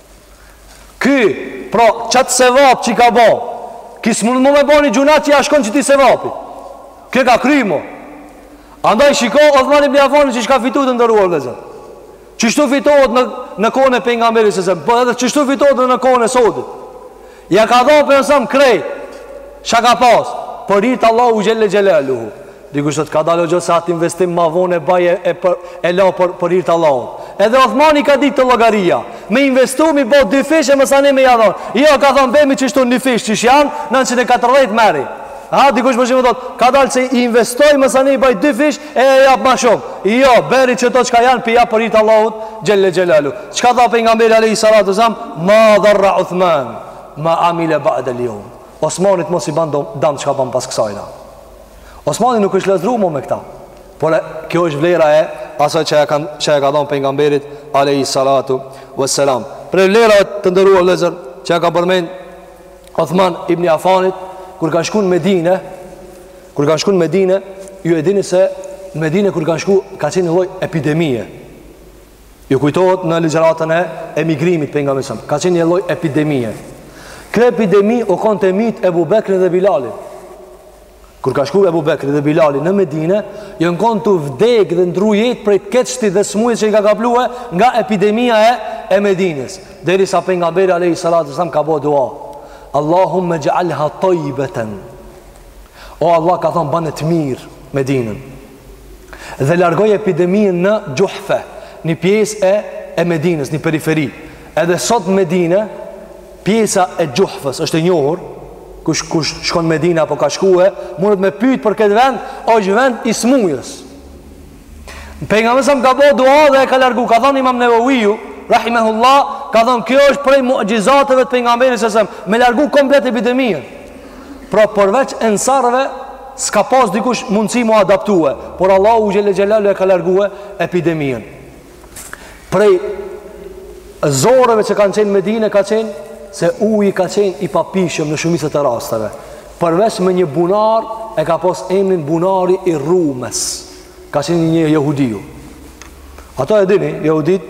Ky, pra, qat sevap që i ka bo, ky s'mund më me bo një gjynah që ia shkon qeti sevap. Ky ka kry mo. Andaj shiko, Othman ibn Afani çka fitu të nderuar vëllezër. Qështu fitohet në, në kohën e Pejgamberit selem, po edhe qështu fitohet në kohën e sodit. Ja ka dhon Pejgamberit krejt çka ka pas për hir të Allahut xhelle xheleluhu Dikush thotë kadalë hoxhë se atë investim ma vonë e baj e, për, e la për, për hir të Allahut Edhe Othmani ka ditë të llogaria Me investu mi bo dy fish e masanej me ja dhon Jo ka thonë bemi qështu një fish qysh janë 940 merri Ha dikush për shembull thotë kadalë se i investoj masanej i baj dy fish E jap ma shumë. Jo, beri qeto çka janë pi jap për hir të Allahut xhelle xhelalu. Çka tha pejgamberi alayhi salatu selam? Ma dharra Uthman ma amila ba'da al-yawm. Osmanit mo s'i ban dam çka ban pas kësaj. Osmani nuk është lazdru mo me këta. Por e, kjo është vlera e asaj që e ka, që e ka dhënë pejgamberit alayhi salatu wassalam. Prej vlerave të nderuar vëllezër që e ka përmend Othman ibn Afanit kur ka shku në Medine, kur kanë shku në Medine, ju e dini se në Medine kur kanë shku ka qenë një lloj epidemie. Ju kujtohet në ligjëratën e emigrimit pejgamberit sa. Ka qenë një lloj epidemie. Kjo epidemi u kon tu e myt Ebu Bekrin dhe Bilalin. Kur ka shku Ebu Bekri dhe Bilali në Medine, janë konë tu vdek dhe ndrru jetë prej të keqit dhe smujes që i ka kaplue nga epidemia e, e Medines. Derisa Pejgamberi alejhi salatu selam ka bo dua. Allahumme xhalha tajjibeten. O Allah ka thonë bane të mirë Medinen. Dhe largoj epidemien në Xhuhfe, një pjesë e, e Medines, një periferi. Edhe sot Medine, Pjesa e Xhuhfës është e njohur, kush kush shkon në Medinë apo ka shkue, mundet me pyet për këtë vend, është vend i smujës. Pejgamberi sa ka bo dua dhe e ka largu, ka thënë Imam Nevawiu, rahimahullah, ka thënë kjo është prej muxhizateve të pejgamberit sa selam, me largu komplet epidemien. Pra përveç ensarëve s'ka pas dikush mundësi mu adaptue, por Allahu xhel xhelalu e ka largue epidemien. prej zoreve që kanë qenë Medine ka qenë se uji ka qenë i papijshëm në shumicën e rasteve. Përveç me një bunar e ka pos emrin bunari i Rumes. Ka qenë një jehudiu. Ato e dini, jehudit,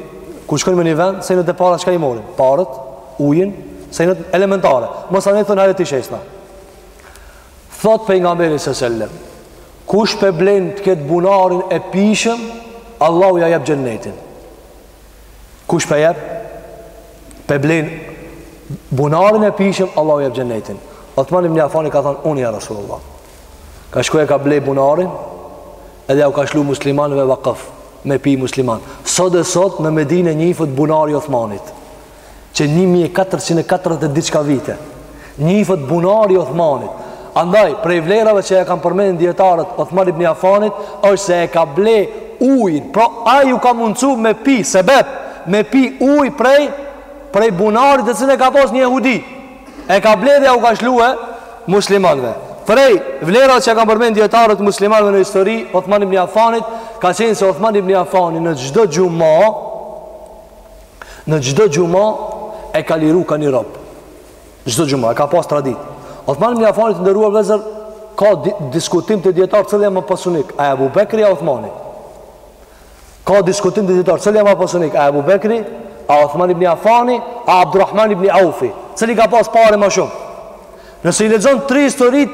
kur shkojnë me një vend, senet e para çka i morin? Parët, ujin, senet elementare. Masanej thonë hajde t'i shesna. Thot Pejgamberi së sellem, Kush pe blen këtë bunarin e pijshëm, Allahu ja jep xhennetin. Kush pe jep? Pe blen bunarin e pijshëm, Allahu ja jep xhennetin. Othman ibn Affani ka thënë unë ja Rasulullah. Ka shku e ka ble bunarin, edhe ja u ka shlu muslimanëve vakëf me pi musliman. Sot e sot në Medinë njifet bunari i Othmanit. që 1440 e diçka vite njifet bunari i Othmanit andaj prej vlerave që e kanë përmend dijetarët Othman ibn Affanit është se e ka ble ujin pra ai u ka mundësu me pi sebep me pi uj prej prej bunarit të cilin e ka pas një jehudi e ka ble dhe ja u ka shlue muslimanve prej vlerave që e kanë përmend dijetarët muslimanë në histori Othman ibn Affanit ka qenë se Othman ibn Affani në çdo xhuma Në çdo xhuma e ka liru ka një rob. Çdo xhuma e ka pas traditë. Othman ibn Affani të nderuar vëllezër ka di, diskutim te dijetarët cili a ma pasanik, a Abu Bekri a Othmani. Ka diskutim te dijetarët cili a ma pasanik, a Abu Bekri a Othman ibn Affani a Abdurrahman ibn Aufi, cili ka pas pare ma shumë. Nëse i lexon tri historit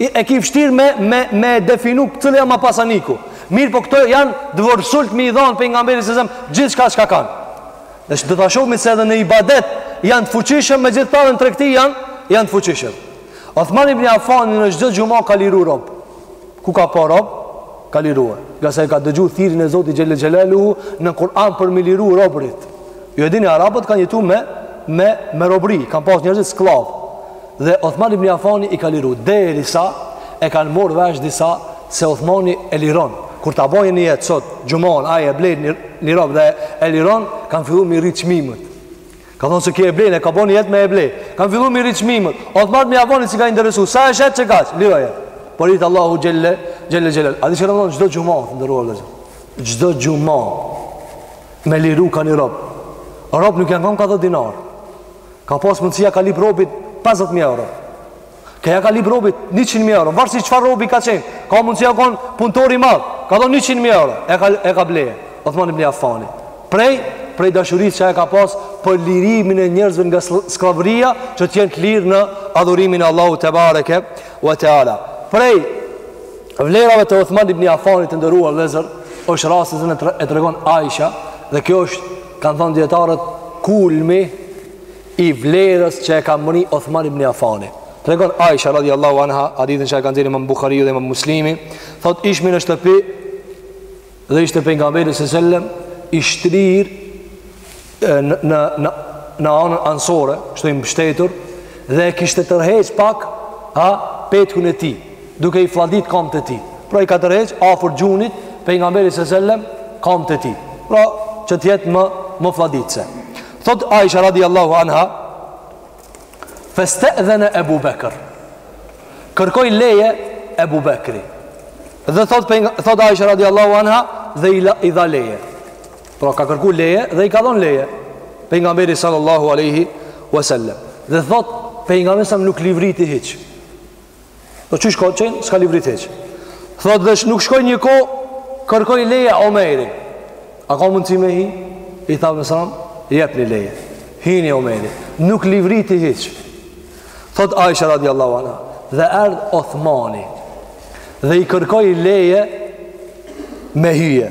e ki vështirë me me me definu cili a ma pasaniku. Mirëpo këta janë t'vërsult me i dhon pejgamberit se zëm gjithçka çka kanë. Dhe do ta shohim se edhe në ibadet janë të fuqishëm megjithatë në tregti janë janë të fuqishëm. Othman ibn Affani në çdo xhuma ka liru rob. Ku ka pa rob e ka lirue. Ngase e ka dëgju thirrjen e Zotit xhele xhelaluhu në Kur'an për m'i liru robërit. Ju e dini, Arabët kanë jetu me, me, me robri, kanë pas njerëzit skllav. Dhe Othman ibn Affani i ka liru. Deri sa e kanë marrë vesh disa se Othmani e liron. Kur ta bon nijet sot xhuma, ai e blen një, një rob dhe e liron, kanë fillu m'i rritë çmimet. Kanë thonë se ky e blen, e ka bo nijet me e ble. Kanë fillu m'i rritë çmimet. Othman ibn Affanit s'i ka interesu. Sa e shet? Qe kaq, liroje. Për hir t'Allahut xhele xhelaluhu. A di çka domethon çdo xhuma, të nderuar dëgjues. Çdo xhuma, me liru ka një rob. Robët nuk janë kanë ka dhjetë dinarë. Ka pas mundësi e ka lyp robin 50.000 euro. Kur ja ka lyp robit 100.000 euro, varësisht çfarë robi ka qenë, ka mundësi ka konë punëtor i madh, ka dhon 100.000 euro, e ka, e ka bleje, Othman ibn Affani. Prej, prej dashurisë që e ka pas për lirimin e njerëzve nga skllavëria që t'jen të lirë në adhurimin e Allahu tebareke ue teala. Prej, vlerave të Othman ibn Affanit të nderuar vllezër, është rasti që e tregon Aisha, dhe kjo është, kanë thonë dijetarët, kulmi i vlerës që e ka mbrri Othman ibn Afani. Tregon Aisha radiallahu anha, hadithin që e ka nxerr imam Buhariu dhe imam Muslimi, thot ishmi në shtëpi dhe ishte Pejgamberi së sellem, i shtrirë në, në, në, në anën ansore, kshtu i mbështetur, dhe e kishte tërheq pak a, petkun e tij, duke i flladit kambt e tij. Pra i ka tërheq, afër gjunit, Pejgamberi së sellem, kambt e tij. Pra që të jetë më, më flladitëse. Thot Aisha radiallahu anha Festedhene Ebu Bekër Kërkoi leje Ebu Bekri Dhe thot, për, thot Aisha radiallahu anha Dhe i, la, i dha leje Pra ka kërku leje dhe i ka dhon leje Pejgamberi sallallahu aleyhi wasallam. Dhe thot Pejgamberi alejhi selam nuk livriti hiç Po qysh ka qenë, s'ka livrit hiç. Thot dhe nuk shkoi një kohë, kërkoi leje Omeri. A ka mundësi me hi? I tha alejhi selam, jepni leje. Hini Omeri, nuk livriti hiç. Thot Aisha radiallahu anha, dhe erdh Othmani dhe i kërkoi leje me hyje.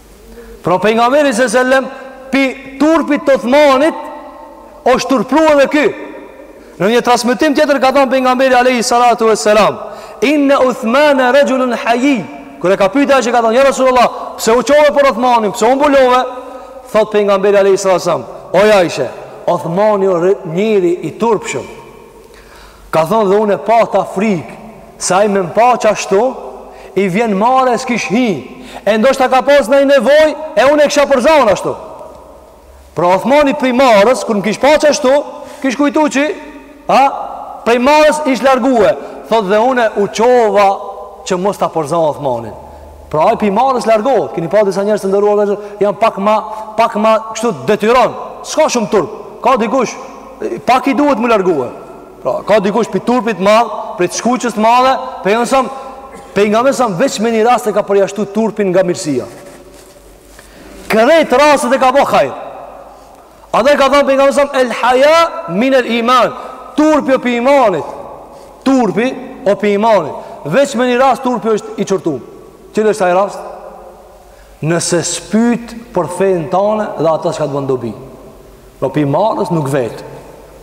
Pra Pejgamberi se sellem, pi turpit të Othmanit, është turpru edhe ky. Në një transmetim tjetër ka thonë Pejgamberi alejhi salatu ue selam, inne Uthmane rexhulun hajij, kur e ka pyt Aishja ka thonë, ja Rasulullah, pse u çove për Othmanin, pse u mbulove, thot Pejgamberi alejhi salatu ue selam, oj Aishe, Othmani o njeri i turpshëm, Ka thonë dhe unë e pata frikë, se ai me m'pa qashtu, i vjen marre e s'kish hi, e ndoshta ka pas naj nevojë, e unë e kisha përzanë ashtu. Pra Othmani prej marres, kur më kish pa qashtu, kish kujtu që, a, prej marres ish largue, thot dhe unë u çova që mos ta përzanë Othmanin. Pra ai pi marres largohet. Keni pa disa njerëz të nderuar vllezër janë pak më pak më kështu detyron. S'ka shumë turp. Ka dikush pak i duhet m'u largue. Pra ka dikush pi turpit të madh, prej skuqjes të madhe, Pejgamberi alejhi selam, Pejgamberi alejhi selam veç me një rast e ka përjashtu turpin nga mirësia. Krejt rastet e ka bo hajr Andaj ka thënë pejgamberi sa el haya min el iman, turpi o pi imanit. Turpi o pi imanit. Veç me një rast turpi është i qortum. Cili është ai rast? Nëse s'pyt për fenë tane dhe ata çka të ban dobi. Në pi marres nuk vet.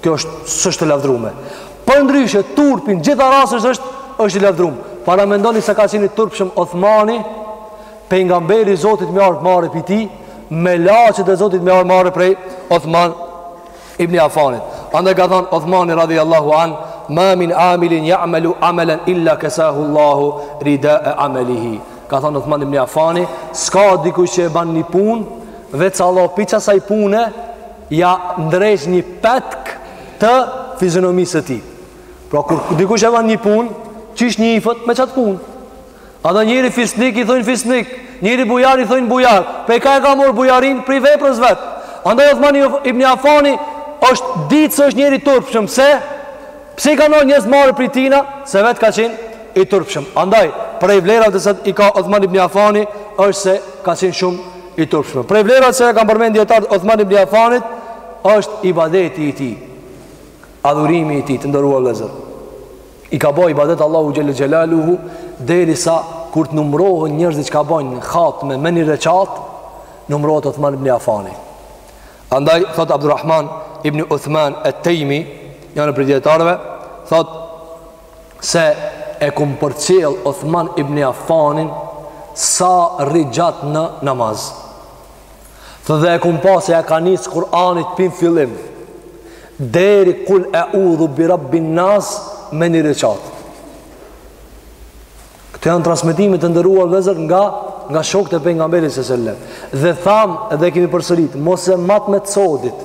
Kjo është s'është e lavdrume. Përndryshe, turpi n'gjitha rastet është, është i lavdrum. Paramendoni sa ka qenë i turpshëm Othmani, Pejgamberi i Zotit me ardh marre pi tij, melaqet e Zotit me ardh marre prej Uthman ibn Affanit. Andaj ka thënë Uthmani radhiyallahu an, "Ma min amilin ya'malu amalan illa kasahu Allahu rida'a amalihi." Ka thënë Uthman ibn Affani, "S'ka dikush që e bën një punë, veç Allah pi qasaj pune, ja ndreq një petk të fizionomisë së tij." Pra kur dikush e bën një punë, qysh njifet me qat punë. Edhe njeri fisnik i thojnë fisnik, njeri bujar i thojnë bujar, prej ka e ka marrë bujarinë prej veprës vet. Andaj Othman ibn Afani është ditë se është njeri i turpshëm, pse? Pse i ka ardh njerëzve marre prej tina, se vet ka qenë i turpshëm. Andaj, prej vlerave që i ka Othman ibn Afani, është se ka qenë shumë i turpshëm. Prej vlerave që e kanë përmend dijetarët Othman ibn Afanit, është ibadeti i tij, adhurimi i tij, të nderuar vllezër. i ka ba ibadet Allahut xhel xhelaluhu derisa kur të numërohen njerëzit që kanë ba hatme me ni reqat numërohet Uthman ibn Afani andaj thot Abdurrahman ibn Uthman et-Tejmi njani prej dijetarëve thot se e kum përcjell Uthman ibn Afanin sa rri gjatë në namaz Tha dhe e kum pa se ja ka nis Kur'anit prej në fillim. Deri kul eudhu bi rabbin nas me një reqat. Këto janë transmetime të nderuar vllezër nga, nga shokët e pejgamberit s sellem. Dhe thamë dhe kemi përsërit, mos e mat me të sodit.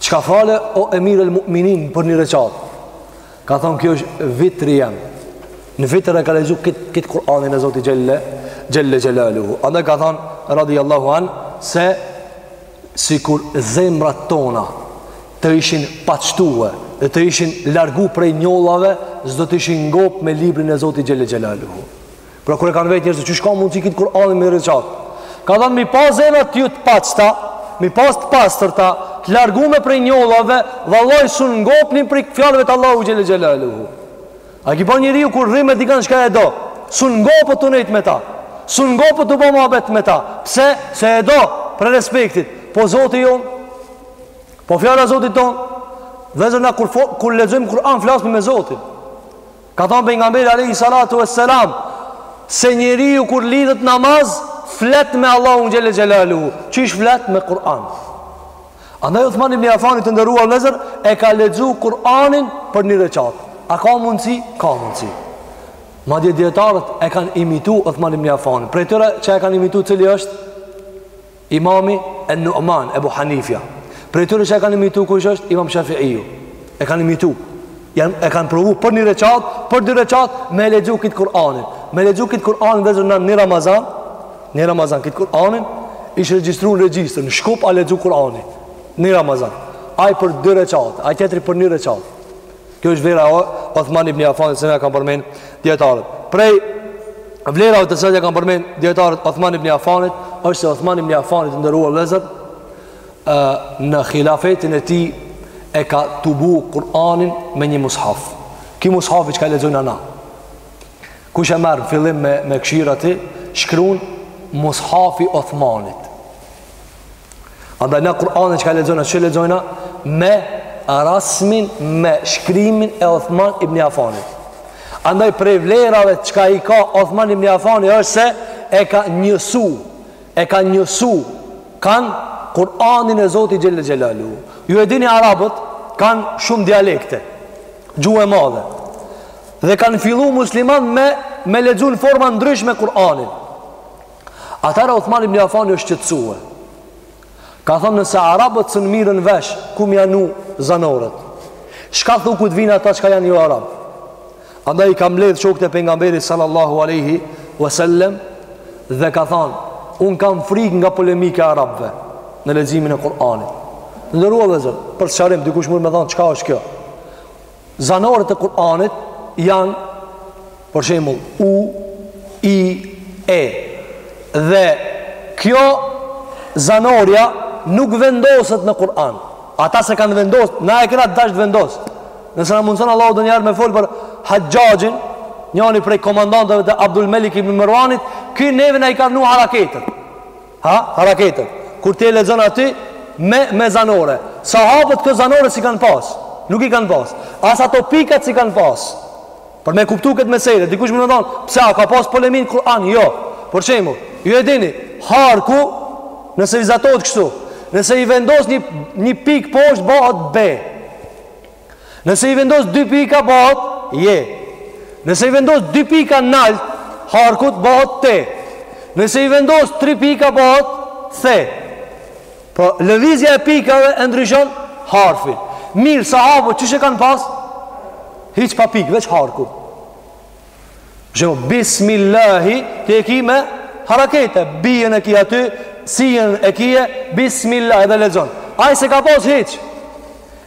Çka fale o Emir el Mu'minin për një rekat? Ka thanë kjo është vitri jem. Në vitër e ka lexu krejt krejt Kur'anin e Zotit Xhelle Xhelle Xhelaluhu. Andaj ka thanë radhiyallahu an se sikur zemrat tona të ishin paçtuar dhe të ishin largu prej njollave, s'do të ishin ngop me librin e Zotit Xhelle Xhelaluhu. Pra kur e kanë vet njerëzit, qysh ka mundësi krejt Kur'anin me ni reqat? Ka thënë mi pas zemrat ju të paçta, mi pas të pastërta, të largume prej njollave, vallahi s'un ngopeni prej fjalëve të Allahut Xhelle Xhelaluhu. A ki pa njeriu kur rri me dikan çka e do, s'un ngopet tu nejt me ta, s'un ngopet tu ba muhabet me ta, pse se e do, prej respektit, po Zoti jonë, po fjala e Zotit tonë, vllezër na kur, kur lexojmë Kur'an flasim me Zotin Ka thënë pejgamberi alejhi salatu ves selam se njeriu kur lidhet n'namaz flet me Allahun xhele xhelaluhu. Qysh flet me Kur'an. Andaj Uthman ibn Affani të nderuar vëllezër e ka lexu Kur'anin për një rekat. A ka mundsi? Ka mundsi. Madje dijetarët e kanë imitu Uthman ibn Affani. Prej tyre që e kanë imitu cili është Imami en-Nu'man, Ebu Hanifja. Prej tyre që e kanë imitu kush është? Imam Shafi'iju. E kanë imitu. Jan, e kanë provu për një rekat, për dy rekat, me e lexu këtë Kur'anin. Me e lexu këtë Kur'anin dhe zërna një Ramazan, një Ramazan këtë Kur'anin, ishte regjistru në regjistër, në Shkup a lexu Kur'ani. Një Ramazan. Ai për dy rekat, ai tjetri për një rekat. Kjo është vlera e Uthman ibn Affanit të cilën ja kanë përmend dijetarët. Prej vlerave të cilat ja kanë përmend dijetarët Uthman ibn Affanit është se Uthman ibn Affani të nderuar vëllezër ë në hilafetin e tij e ka tubu Kur'anin me një mushaf. Ky mushaf çka lexojna na. Kush e merr fillim me me kshyr aty, shkrun mushafi i Uthmanit. Andaj na Kur'anin çka lexojna, që lexojna me rasmin me shkrimin e Othman ibn Afanit. Andaj prej vlerave çka i ka Othman ibn Afani është se e ka njësu, e ka njësu, kanë Kur'anin e Zotit Xhele Xhelaluhu. Ju e dini Arabët kanë shumë dialekte, gjuhë e madhe. Dhe kanë fillu muslimanët me, me lexu n'forma ndryshme Kur'anin. Atëherë Uthman ibn Afani është shqetësue. Ka thonë nëse arabët s'en merren vesh, ku m'janë zanoret? Çka thu kur të vinë ata çka janë jo arabë? Andaj i ka mbledhë shokët e pejgamberit sallallahu aleyhi wasallem dhe ka thonë, unë kam frikë nga polemika e arabëve në leximin e Kur'anit. Nderuar vëllezër, për sqarim, dikush mun me thonë, çka është kjo? Zanoret e Kur'anit janë për shembull u i e dhe kjo zanorja nuk vendoset në Kur'an. Ata s'e kanë vendos, na e kena tash t'vendos. Nëse na mundson Allahu donjëherë me fol për Haxhaxhin, njëri prej komandantëve të Abdul Malik ibn Marwanit, ky neve na i ka vënë hareketet. Ha, hareketet. Kur ti e lexon aty me me zanore. Sahabët kto zanore s'i kanë pas. Nuk i kanë pas. As ato pikat s'i kanë pas. Për me kuptu këtë mesele, dikush mun me thonë, pse a ka pas problem n'Kur'an? Jo. Për shembull, ju e dini, harku, nëse vizatohet kështu, nëse i vendos një, një pikë poshtë, bëhet be. Nëse i vendos dy pika bëhet je. Nëse i vendos dy pika nalt harkut bëhet te. Nëse i vendos tri pika bëhet the. Po lëvizja e pikave e ndryshon harfin. Mirë, sahabët qysh e kanë pas? Hiç pa pikë, veç harkun. Shembull bismillahi Ti e ki me harakete Bijën e ki aty Sijën e kije Bismillahi edhe lexon Ai s'e ka pas hiç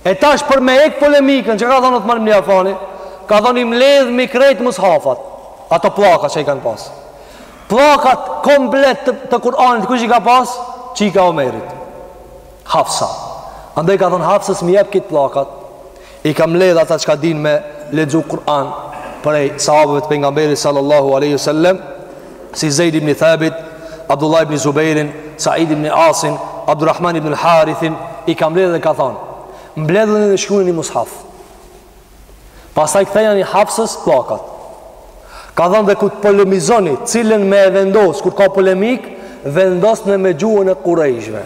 E tash për me hek polemikën Që ka thonë Othman ibn Affani Ka thonë i mledhmi krejt mushafat Ato pllaka që i kanë pas Pllakat komplet të, të Kur'anit Kush i ka pas? Çika Omerit Hafsa. Andaj ka thënë Hafsës m'i jep këto pllakat. I ka mbledh ata çka dinë me lexu Kur'an prej sahabëve të pejgamberit sallallahu alaihi wasallam, si Zeid ibn Thabit, Abdullah ibn Zubairin, Said ibn Asin, Abdulrahman ibn Harithin, i ka mbledh dhe ka thënë, mbledhuni dhe shkruani ni mushaf. Pastaj kthejani Hafsës pllakat. Ka thënë dhe kur të polemizoni, cilën me e vendos, kur ka polemik, vendosne me gjuhën e kurejshve.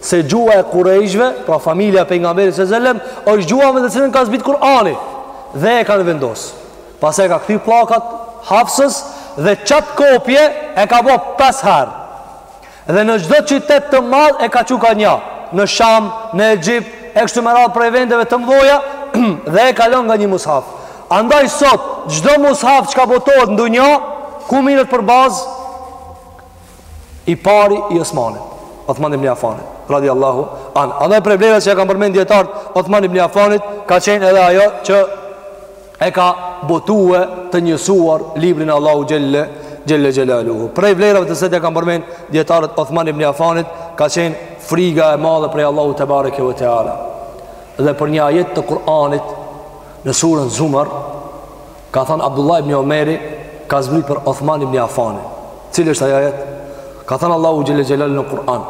Se gjuha e kurejshve, pra familja pejgamberit alejhi selam, është gjuha me të cilën ka zbrit Kurani. Dhe e kanë vendos. Pastaj ka kthy pllakat Hafsës dhe qatë kopje e ka bo pesë herë. Dhe në çdo qytet të madh e ka çu ka nja, në Sham, në Egjipt, e kështu me radhë prej vendeve të mëdha dhe e ka lënë nga një mushaf. Andaj sot çdo mushaf çka botohet në dunja, ku merret për bazë i pari i Osmanit, Othman ibn Affanit, radiallahu anh. Andaj prej vlerave që ja kanë përmend dijetarët Othman ibn Affanit ka qenë edhe ajo që e ka botue të njësuar librin e Allahu xhelle xhelaluhu prej vlerave të cilat ja kanë përmend dijetarët Uthman ibn Affanit ka qenë friga e madhe prej Allahu tebareke ve teala dhe për një ajet të Kur'anit në surën Zumar ka thënë Abdullah ibn Omeri ka zbrit për Uthman ibn Affanin cili është ai ajet ka thënë Allahu xhelle xhelaluhu në Kur'an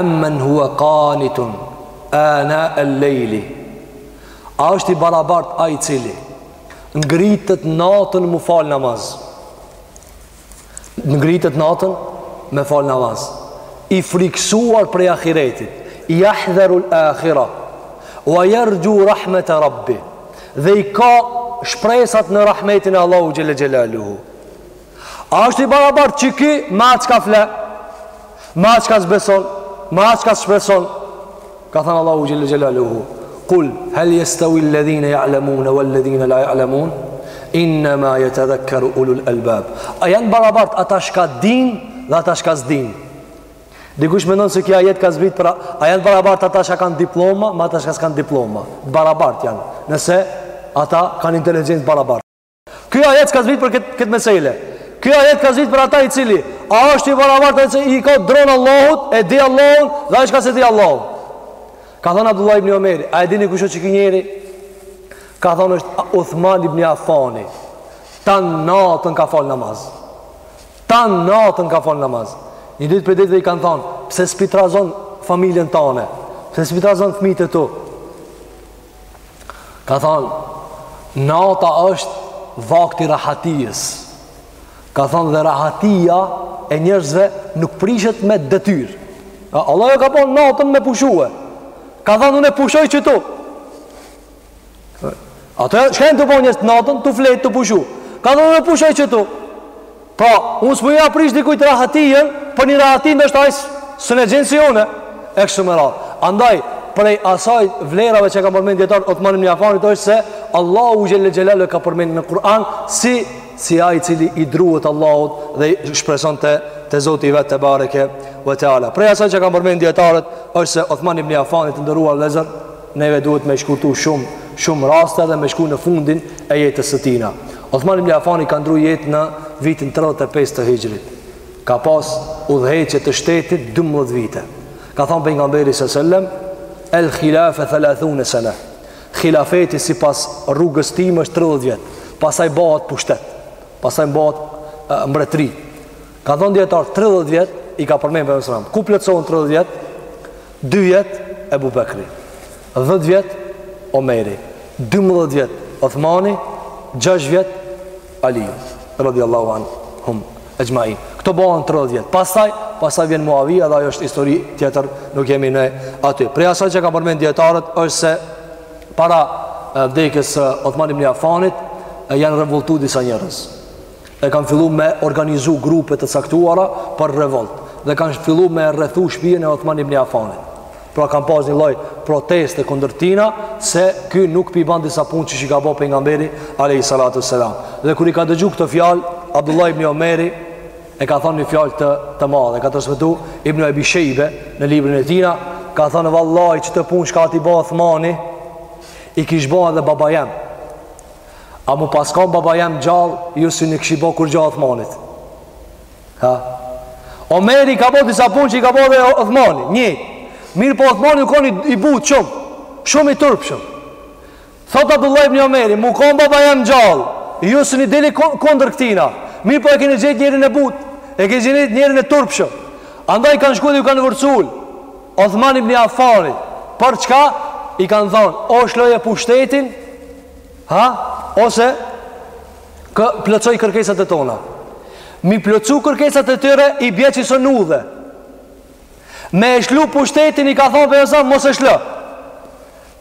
amman huwa qanitun ana al-layli A është i barabart ai i cili Ngritet natën me falë namaz Ngritet natën me falë namaz I frikësuar prej ahiretit Jahdherul akhira Ua jergju rahmete rabbih Dhe i ka shpresat në rahmetin e Allahu Xhelle Xhelaluhu A është i barabart qiky me atë që ka fle, me atë që ka s'beson, me atë që ka shpreson? Ka thënë Allahu xhel-le xhelaluhu, Kul hel jestevil-ledhine ja'lemune vel-ledhine la ja'lemun, innema jetedhekkeru ulul elbab. A janë barabart ata shka din dhe ata shka s'din? Dikush mendon se ky ajet ka zbrit, pra, a janë barabart ata shka kanë diploma, me ata shka s'kanë diploma. Barabart janë, nëse ata kanë inteligencë barabart. Ky ajet s'ka zbrit për këtë këtë meselë. Ky ajet ka zbrit për ata i cili a është i barabartë ai çka i ka dro Allahut, e di Allahun, dhe ai çka s'e di Allahun. Ka thënë Abdullah ibn Omeri, a e dini kush o qiky njeri? Ka thënë është Uthman ibn Affani. Tan natën ka fal namaz. Tan natën ka fal namaz. Një ditë prej ditëve i kanë thënë, pse s'p'i trazon familjen tane? Pse s'p'i trazon fëmijët e tu? Ka thonë, nata është vakt i rahatisë. Ka thonë dhe rahatia e njerëzve nuk prishet me detyrë. Allahu e ka bo natën me pushue. Ka thonë, unë e pushoj qitu. Ata e shkojnë tu pa njerëzt natën, tu fjetë, tu pushu. Ka thonë, unë e pushoj që tu. Pra, unë s'po ja prish dikujt rahatinë, por një rahati ndoshta ai s'e gjen si unë. E kështu me radhë. Andaj, prej asaj vlerave që kan përmend dijetarët Uthman ibn Affanit është se Allahu xhelle xhelalu ka përmend në Kur'an si si ai i cili i druhet Allahut dhe shpreson te te Zoti i vet te bareke ve teala. Prej asaj që kan përmend dijetarët është se Uthman ibn Affani të nderuar vëllezër Neve duhet me shkurtu shumë, shumë raste dhe me shku në fundin e jetës së tina. Othman ibn Afani ka ndru jetë në vitin 35 të hixhrit. Ka pas udhëheqje të shtetit 12 vite. Ka thonë pejgamberi s.a. sellem, el khilafe thelathune sene. Khilafeti sipas rrugës tim është 30 vjet. Pastaj bahet pushtet. Pastaj bahet mbretëri. Kan thonë dijetarët 30 vjet, i ka përmend pejgamberi. Ku plotësohen 30 vjet? Dy vjet Ebu Bekri, dhjetë vjet Omeri, dymbëdhjetë vjet Uthmani, gjashtë vjet Aliu, radijallahu anhum exhmain. Këto bëhen tridhjetë vjet. Pastaj, pastaj vjen Muavija dhe ajo është histori tjetër, nuk jemi ne aty. Prej asaj që kan përmend dijetarët është se para vdekjes së Uthman ibn Affanit janë revoltu disa njerëz. e kanë fillu me organizu grupe të caktuara për revoltë dhe kanë fillu me rrethu shpijen e Othman ibn Afanit pra kanë pas një lloj proteste kundër tina se ky nuk p'i ban disa punë që çi ka bo pejgamberi alejhi salatu selam dhe kur i ka dëgju këto fjalë Abdullah ibn Omeri e ka thonë një fjalë të, të madhe ka transmetu ibn Ebi Shejbe në librin e tina ka thonë vallahi qito punë shka asht tu i bo Othmani i kish bo edhe baba jem A mu pas kon baba jem gjallë, ju s'i kishit bo kurgjo Othmanit. Ha? Omeri ka bo disa punë që i ka bo dhe Othmani, një. Mirëpo Othmani u kon i butë shumë, shumë i turpshëm. Thot Abdullah ibn Omeri, mu kon baba jem gjallë, ju s'i delni kundër këtina, mirëpo e keni gjet njerin e butë, e keni gjet njerin e turpshëm. Andaj kanë shku dhe ju kanë vërsul Othman ibn Afanit, por çka i kanë thonë, o shloje pushtetin, Ha? Ose plotësoj kërkesat e tona. M'i plotësu kërkesat e tyre i bje që s'o n'udhë. Me e shlu pushtetin i ka thonë Pejgamberi alejhi selam, mos e shlu.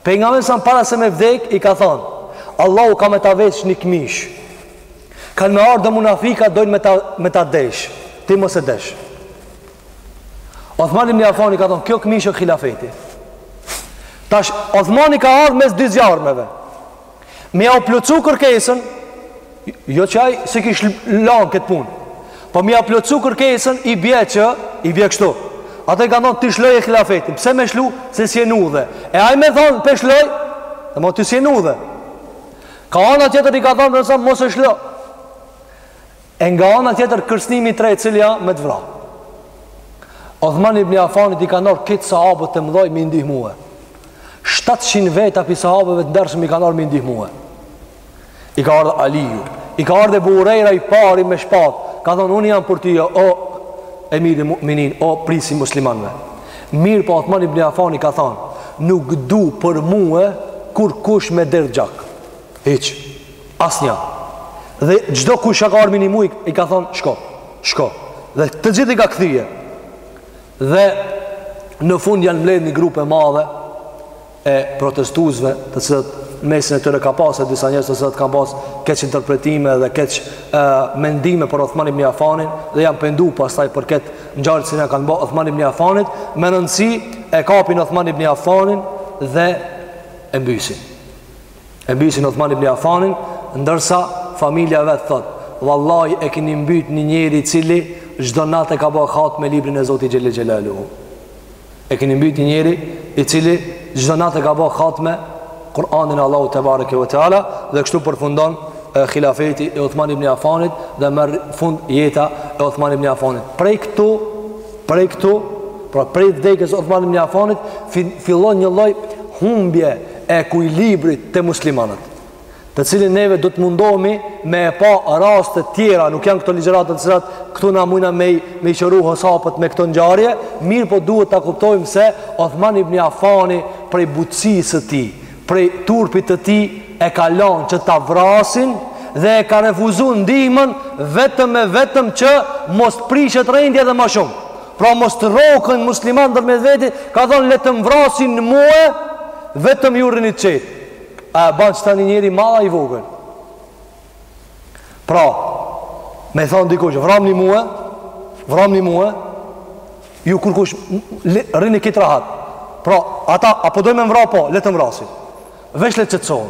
Pejgamberi alejhi selam para se me vdek i ka thonë, Allahu ka me ta vesh një këmishë. Kanë me ardhë do munafika dojnë me ta, me ta desh. Ti mos e desh. Othman ibn Afani ka thonë, kjo këmishë është hilafeti. Tash, Othmani ka ardhë mes dy zjarmeve. Me jau plotësu kërkesën, jo që ai s'e kish lanë këtë punë, po me jau plotësu kërkesën, i bje që, i bje kështu. Ata i kanë thonë, ti shloje hilafetin, pse me shlu, se s'je në udhë. E ai me thonë, pe shloj, domethonë s'je në udhë. Ka ana tjetër i ka thonë, mos e shlo. E nga ana tjetër kërcënimi i tretë cili a, me të vra. Othman ibn Afanit i kanë ardhë krejt sahabët e mëdhoj me i ndihmue. 700 veta prej sahabëve të ndershëm i kanë ardhë me i ndihmue. I ka ardhë Aliju. I ka ardhë Ebu Hurejra i pari me shpatë. Ka thonë, unë jam për tyja, o emiri mu'minin, o prijësi i muslimanve. Mirëpo Othman ibn Afani ka thonë, nuk du për mue kurkush me derdhë gjak. Hiç. Asnjë. Dhe çdokush ka ardh me i nimu, i ka thon shko. Shko. Dhe të gjithë i ka kthye. Dhe në fund janë mbledhë një grupë e madhe e protestuesve të cilët në mesin e tyre ka pas e disa njerëz të cilët ka pas keqinterpretime dhe keq e, mendime për Othman ibn Afanin dhe janë pendu pastaj për këtë ngjarje që ia kanë bo Othman ibn Afanit, me rëndësi e kapin Othman ibn Afanin dhe e mbysin e mbysin Uthman ibn Affanin, ndërsa familja e vet thotë, vallahi e keni mbyt një njeri i cili çdo natë e ka bërë hatme librin e Zotit xhele xhelaluhu. E keni mbyt një njeri i cili çdo natë e ka bërë hatme Kur'anin e Allahut tebareke ve teala dhe kështu përfundon e, hilafeti e Uthman ibn Affanit dhe merr fund jeta e Uthman ibn Affanit. Prej këtu, prej këtu, pra prej vdekjes së Uthman ibn Affanit fillon një lloj humbje e ekuilibrit te muslimanët, të cilin neve do të mundohemi me e pa raste tjera, nuk janë këto ligjërata të cilat këtu na mujna me i qëru hosapët me këto ngjarje, mirë po duhet ta kuptojmë se Osman ibn Affani prej butësisë së tij, prej turpit të tij e ka lënë që ta vrasin dhe e ka refuzu ndihmën vetëm e vetëm që mos prishet rendi edhe më shumë. Pra mos të rroken muslimanët ndërmjet veti, ka thanë le të m'vrasin mue, vetëm ju rrinit qetë. A e ban qëta një njeri, madje i vogël. Pra, me thanë dikush, vramni mue, vramni mue, ju kurkush rrini rahat. Pra, ata, a po dojnë me m'vra, po, le të m'vrasin. Veç le të qetësohen.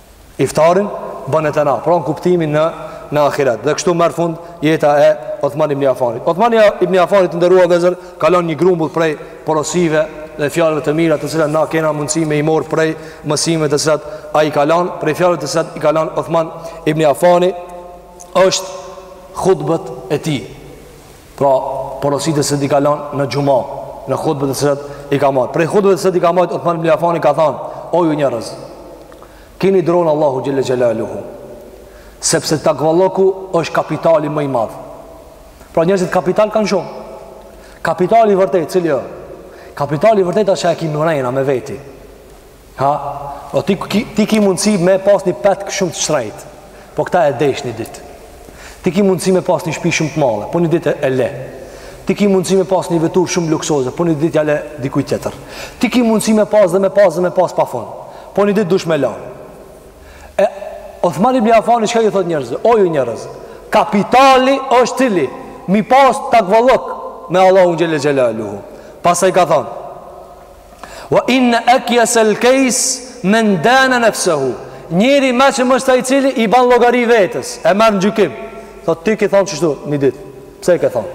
iftarin bëne te na pra në kuptimin në në ahiret dhe kështu merr fund jeta e Osman ibn Affanit Osman ibn Affanit të nderuar vëllezër ka lanë një grumbull prej porosive dhe fjalëve të mira të cilat na kena mundësi me i mor prej mësimeve të cilat ai ka lënë prej fjalëve të cilat i ka lënë Osman ibn Affani është hutbet e tij Pra, porositë të cilat i ka lanë në xhuma, në hutbe të cilat i ka marr. Prej hutbeve të cilat i ka marr Uthman ibn Affani ka thënë, o ju njerëz, kini dronë Allahun xhelle xhelaluhu. Sepse takvallëku është kapitali më i madh. Pra njerëzit kapital kanë shumë. Kapitali i vërtetë cili o? Kapitali i vërtetë është ai që e kemi na me veti. Ha, o ti, ki, ti ki mundësi me pas një petkë shumë të shtrejt, po këta e zdesh një ditë. Ti ki mundësi me pas një shpi shumë të madhe, po një ditë e le. Ti ki mundësi me pas një vetur shumë luksoze, po një ditë ia le dikuj tjetër. Ti ki mundësi me pas dhe me pas dhe me pas pa fund, po një ditë dush me e la. E, Othman ibn Afani, çka ju thot njerëzve? O ju njerëz, kapitali është cili, me pas takvallëk me Allahun xhelle xhelaluhu. Pastaj ka thonë, Wa in akyas al kays men dana nafsahu. Njeri i meçëm osht ai i cili i ban llogari vetes, e merr në gjykim. Thot ti ke thon qështu një ditë. Pse e ke thon?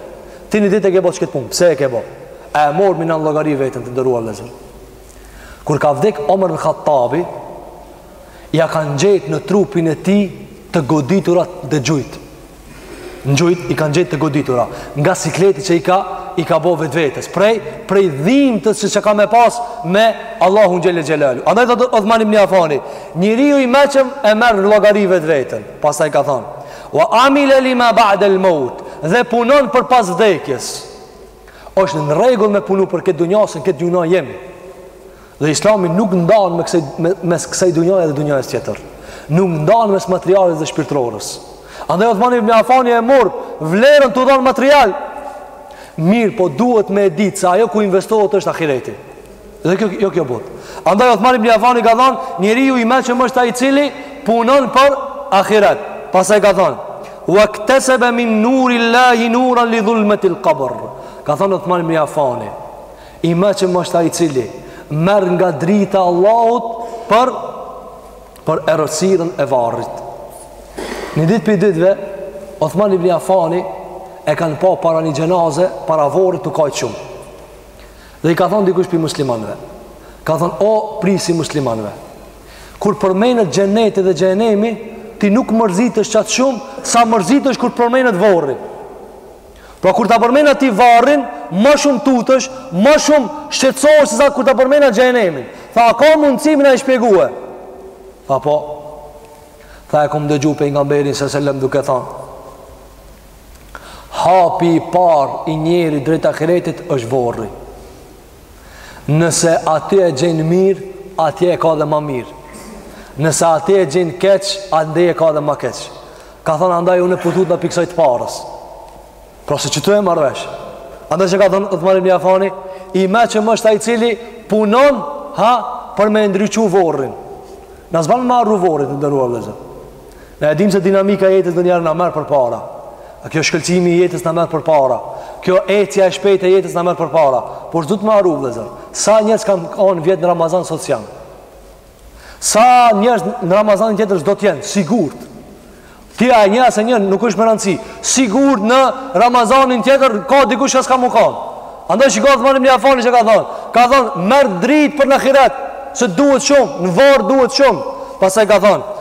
Ti një ditë e ke bo qët punë. Pse e ke bo? A e morrim na në llogari veten të nderuar vëllezër? Kur ka vdek Omer ibn Khattabi, ia kanë gjetë në trupin e tij të goditurat dhe gjujt në gjujt i kanë gjetë të goditura nga sikleti që i ka i ka bo vetvetes prej, prej dhimtës që, që ka me pas me Allahun xhelle xhelaluhu andaj thot Othman ibni Afani njeriu i meçëm e merr në llogari vetveten pastaj ka thonë wa amile lima ba'd el maut dhe punon për pas vdekjes është në rregull me punu për këtë dunja se në këtë dunja jemi Dhe Islami nuk ndan me kësaj mes kësaj dunjaje dhe dunjajës tjetër. Nuk ndan mes materialit dhe shpirtërores. Andaj Uthmani ibn Afani e mor vlerën tu dhon material. Mirëpo duhet me e ditë se ajo ku investohet është ahireti. Dhe kjo jo kjo botë. Andaj Uthmani ibn Afani ka thënë, njeriu i meqëm është ai i cili punon për ahiret. Pastaj ka thënë, "Wa iktasaba min nuri Allahi nuran li dhulmati al-qabr." Ka thënë Uthmani ibn Afani, I meqëm është ai cili merr nga drita e Allahut për për errësirën e varrit. Një ditë pi ditëve Othman ibn Affani e kanë pa para një xhenaze para varrit tu kajt shumë. Dhe i ka thonë dikush pi muslimanëve. Ka thonë o prijsi i muslimanëve. Kur përmendet xheneti dhe xhehenemi, ti nuk mërzitesh qat shumë sa mërzitesh kur përmendet varri. Pra kur ta përmena ty varrin, më shumë tutesh, më shumë shqetësohesh se sa kur ta përmena xhehenemin. Tha a ka mundësi me na e shpjegu? Tha po. Tha e kam dëgju Pejgamberin alejhi selam duke thanë. Hapi i parë i njerit drejt ahiretit është vorri. Nëse aty e gjen mirë, atje e ka edhe ma mirë. Nëse aty e gjen keq, atje e ka edhe ma keq. Ka thonë, andaj unë po tutna pi ksaj të parës. Pra se që të e marr vesh. Andaj që ka thonë, Uthman ibn Afani, i meqëm është ai i cili punon, ha, për me ndriçu vorrin. Na s'ban me harru vorrin, të nderuar vëllezër. Na e dimë se dinamika e jetës ndonjëherë na merr përpara. A kjo shkëlqimi i jetës na merr përpara. Kjo ecja e shpejtë e jetës na merr përpara. Por s'duhet me harru vëllezër. Sa njerëz kanë kanë vjet në Ramazan sot s'janë. Sa njerëz në Ramazanin tjetër s'do të jenë, sigurt. Ti a je a s'je nuk është me rëndësi. Sigurt në Ramazanin tjetër ka dikush që s'ka me u kanë. Andaj shiko Uthman ibn Afani çka ka thonë. Ka thonë merr dritë për në ahiret, se duhet shumë, në varr duhet shumë. Pastaj ka thonë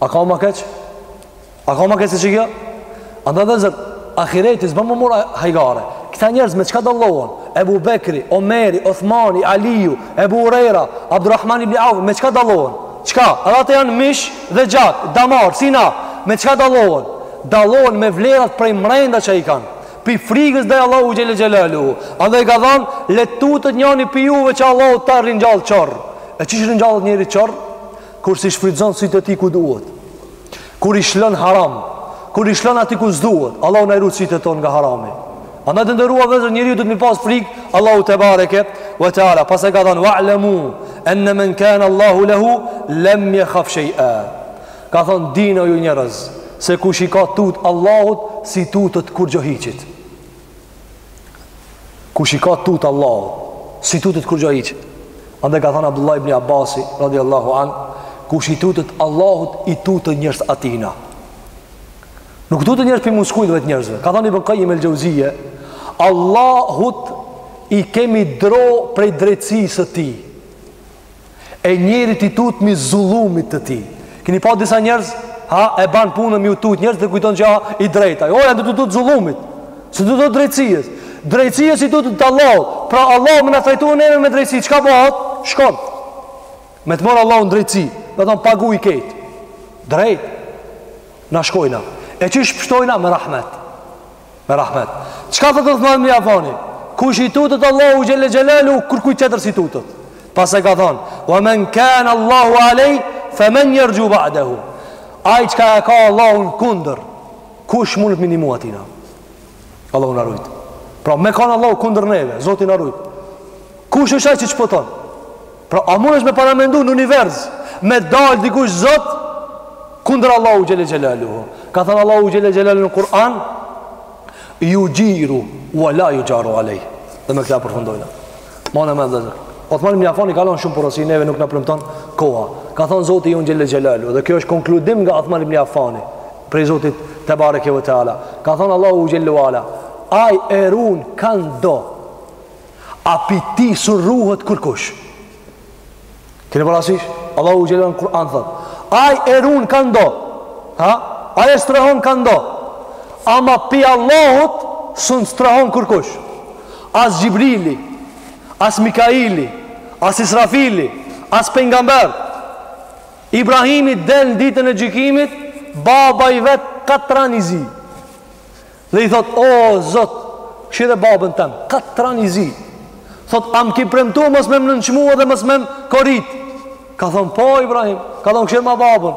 A ka më keq? A ka më keq se qikjo? Andaj vëllezër, ahireti s'ban me u marrë hajgare. Këta njerëz me çka dallohen? Ebu Bekri, Omeri, Othmani, Aliju, Ebu Hurejra, Abdurrahman ibn Auf, me çka dallohen? Çka? Edhe ata janë mish dhe gjak, damar, si na. Me çka dallohen? Dallohen me vlerat prej mrenda që i kanë. Pi frigës ndaj Allahut xhele xhelaluhu. Andaj ka thanë, le t'tutet njani pi juve që Allahu ta ringjallë qorr. E qysh ringjallet njeri qorr? Kur s'i shfrytëzon sytë e tij ku duhet. Kur i shlon haram, kur i shlon aty ku s'duhet. Allahu na i ruajt sytë tonë nga harami. Andaj të nderuar vëllezër, njeriu duhet me pas frikë Allahun tebareke ve teala. Pastaj ka thënë wa'lamu an man kana Allahu lahu lam yakhaf shay'a. Ka thënë dini o ju njerëz se kush i ka tut Allahut s'i tutet kurgjo hiçit. kush i ka tutë Allahut, s'i tutet kurgjo hiçit. Andaj ka thënë Abdullah ibn Abasi, radiallahu anhu, kush i tutet Allahut i tuten njerëzt atina. Nuk tuten njerëzt pi muskujve të njerëzve. Ka thënë Ibn Kajim el Xhauzije, Allahut i kemi dro prej drejtësisë së tij. e njerit i tutmi zullumit të tij. Kini pa disa njerëz, ha, e ban punën me iu tut njerëzt dhe kujton që a i drejta. Jo, e në të tut zullumit, se të tut drejtësijës. Drejtësijës i tuten t'Allahut, pra Allahu me na trajtu neve me drejtësi, çka bahet? Shkon. Me të marrë Allahu në drejtësi, me thonë paguj krejt drejt, na shkojna. E që shpëtojna me rahmet. Me rahmet. Çka thotë Othman ibn Afani? Kush i tutet Allahut xhele xhelaluhu, kurkuj tjetër s'i tutet. Pasnej ka thonë, ve men kane Allahu alejhi, fe men jerxhu badehu. Aj që e ka Allahun kundër, kush mundet me i nimu atina? Allahu na rujtë. Pra me kanë Allahu kundër neve, Zoti na rujtë. Kush është aj që shpëton? Po Pra a mundesh me paramendu në univers me dal dikush zot kundër Allahu xhele xhelaluhu. Ka thënë Allahu xhele xhelaluhu në Kur'an juxhiru ve la juxharu alejh. Dhe me këta përfundojna. Mane me dhezër. Othman ibn Afani ka lon shumë porosi, neve nuk na premton koha. Ka thonë Zoti ynë xhele xhelaluhu, dhe kjo është konkludim nga Othman ibn Afani, prej Zotit tebareke ve teala. Ka thonë Allahu xhele ve ala, aj e run kanë do, A pi tij s'un ruhet kërkush. Kene parasysh? Allahu xhele n'Kur'an thot. Aj e run kan do. Ha? Aj e strehon kan do. Ama pi Allahut s'un strehon kërkush. As Xhibrili, as Mikaili, as Israfili, as pejgamberët. Ibrahimi del ditën e gjykimit, baba i vet katran i zi. Dhe i thot, o, zot, kshire babën tem, katran i zi. Thot, a m'ki premtu mos me më nënçmu edhe mos me më korit. Ka thon, po, Ibrahim, ka thon, kshire ma babën.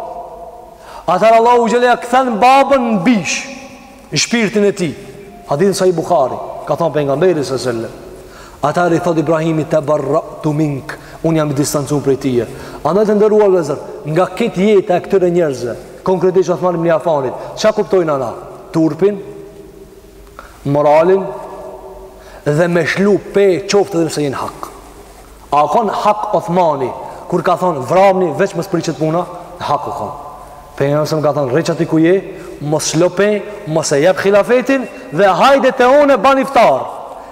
Atëher Allahu xhele ve ala e kthen babën në bishë, në shpirtin e tij. Hadithi n'Sahih Buhari, ka thon Pejgamberi salallahu alejhi ve selem. Atëher i thot Ibrahimi teberratu mink, un jam i distancun prej teje. Andaj të nderuar vëllezër, nga krejt jeta e këtyre njerëzve, konkretisht Othman ibn Affanit, çka kuptojna na? Turpin, moralin dhe me shlu pe qoftë edhe nëse je n'hak. A u kon hak Othmani kur ka thon vramni veç mos prishet puna, hak u kon. Pejgamberi më ka thon rri çaty ku je, mos shlo pe, mos e jep hilafetin dhe hajde te unë ban iftar.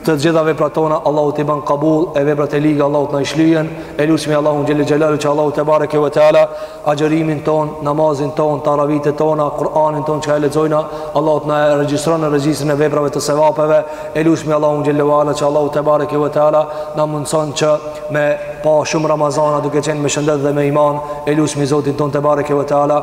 Të gjitha veprat tona Allahu t'i ban kabul e veprat e liga Allahu t'na i shlyjen e lusmi Allahun xhel-le xhelaluhu që Allahu tebareke ve teala agjërimin ton, namazin ton, taravitet tona, Kur'anin ton që e lexojna Allahu t'na e regjistron në regjistrin e veprave të sevapeve e lusmi Allahu xhel-le ve ala që Allahu tebareke ve teala na mundëson që me pa shumë Ramazana duke qenë me shëndet dhe me iman e lusmi Zotin ton tebareke ve teala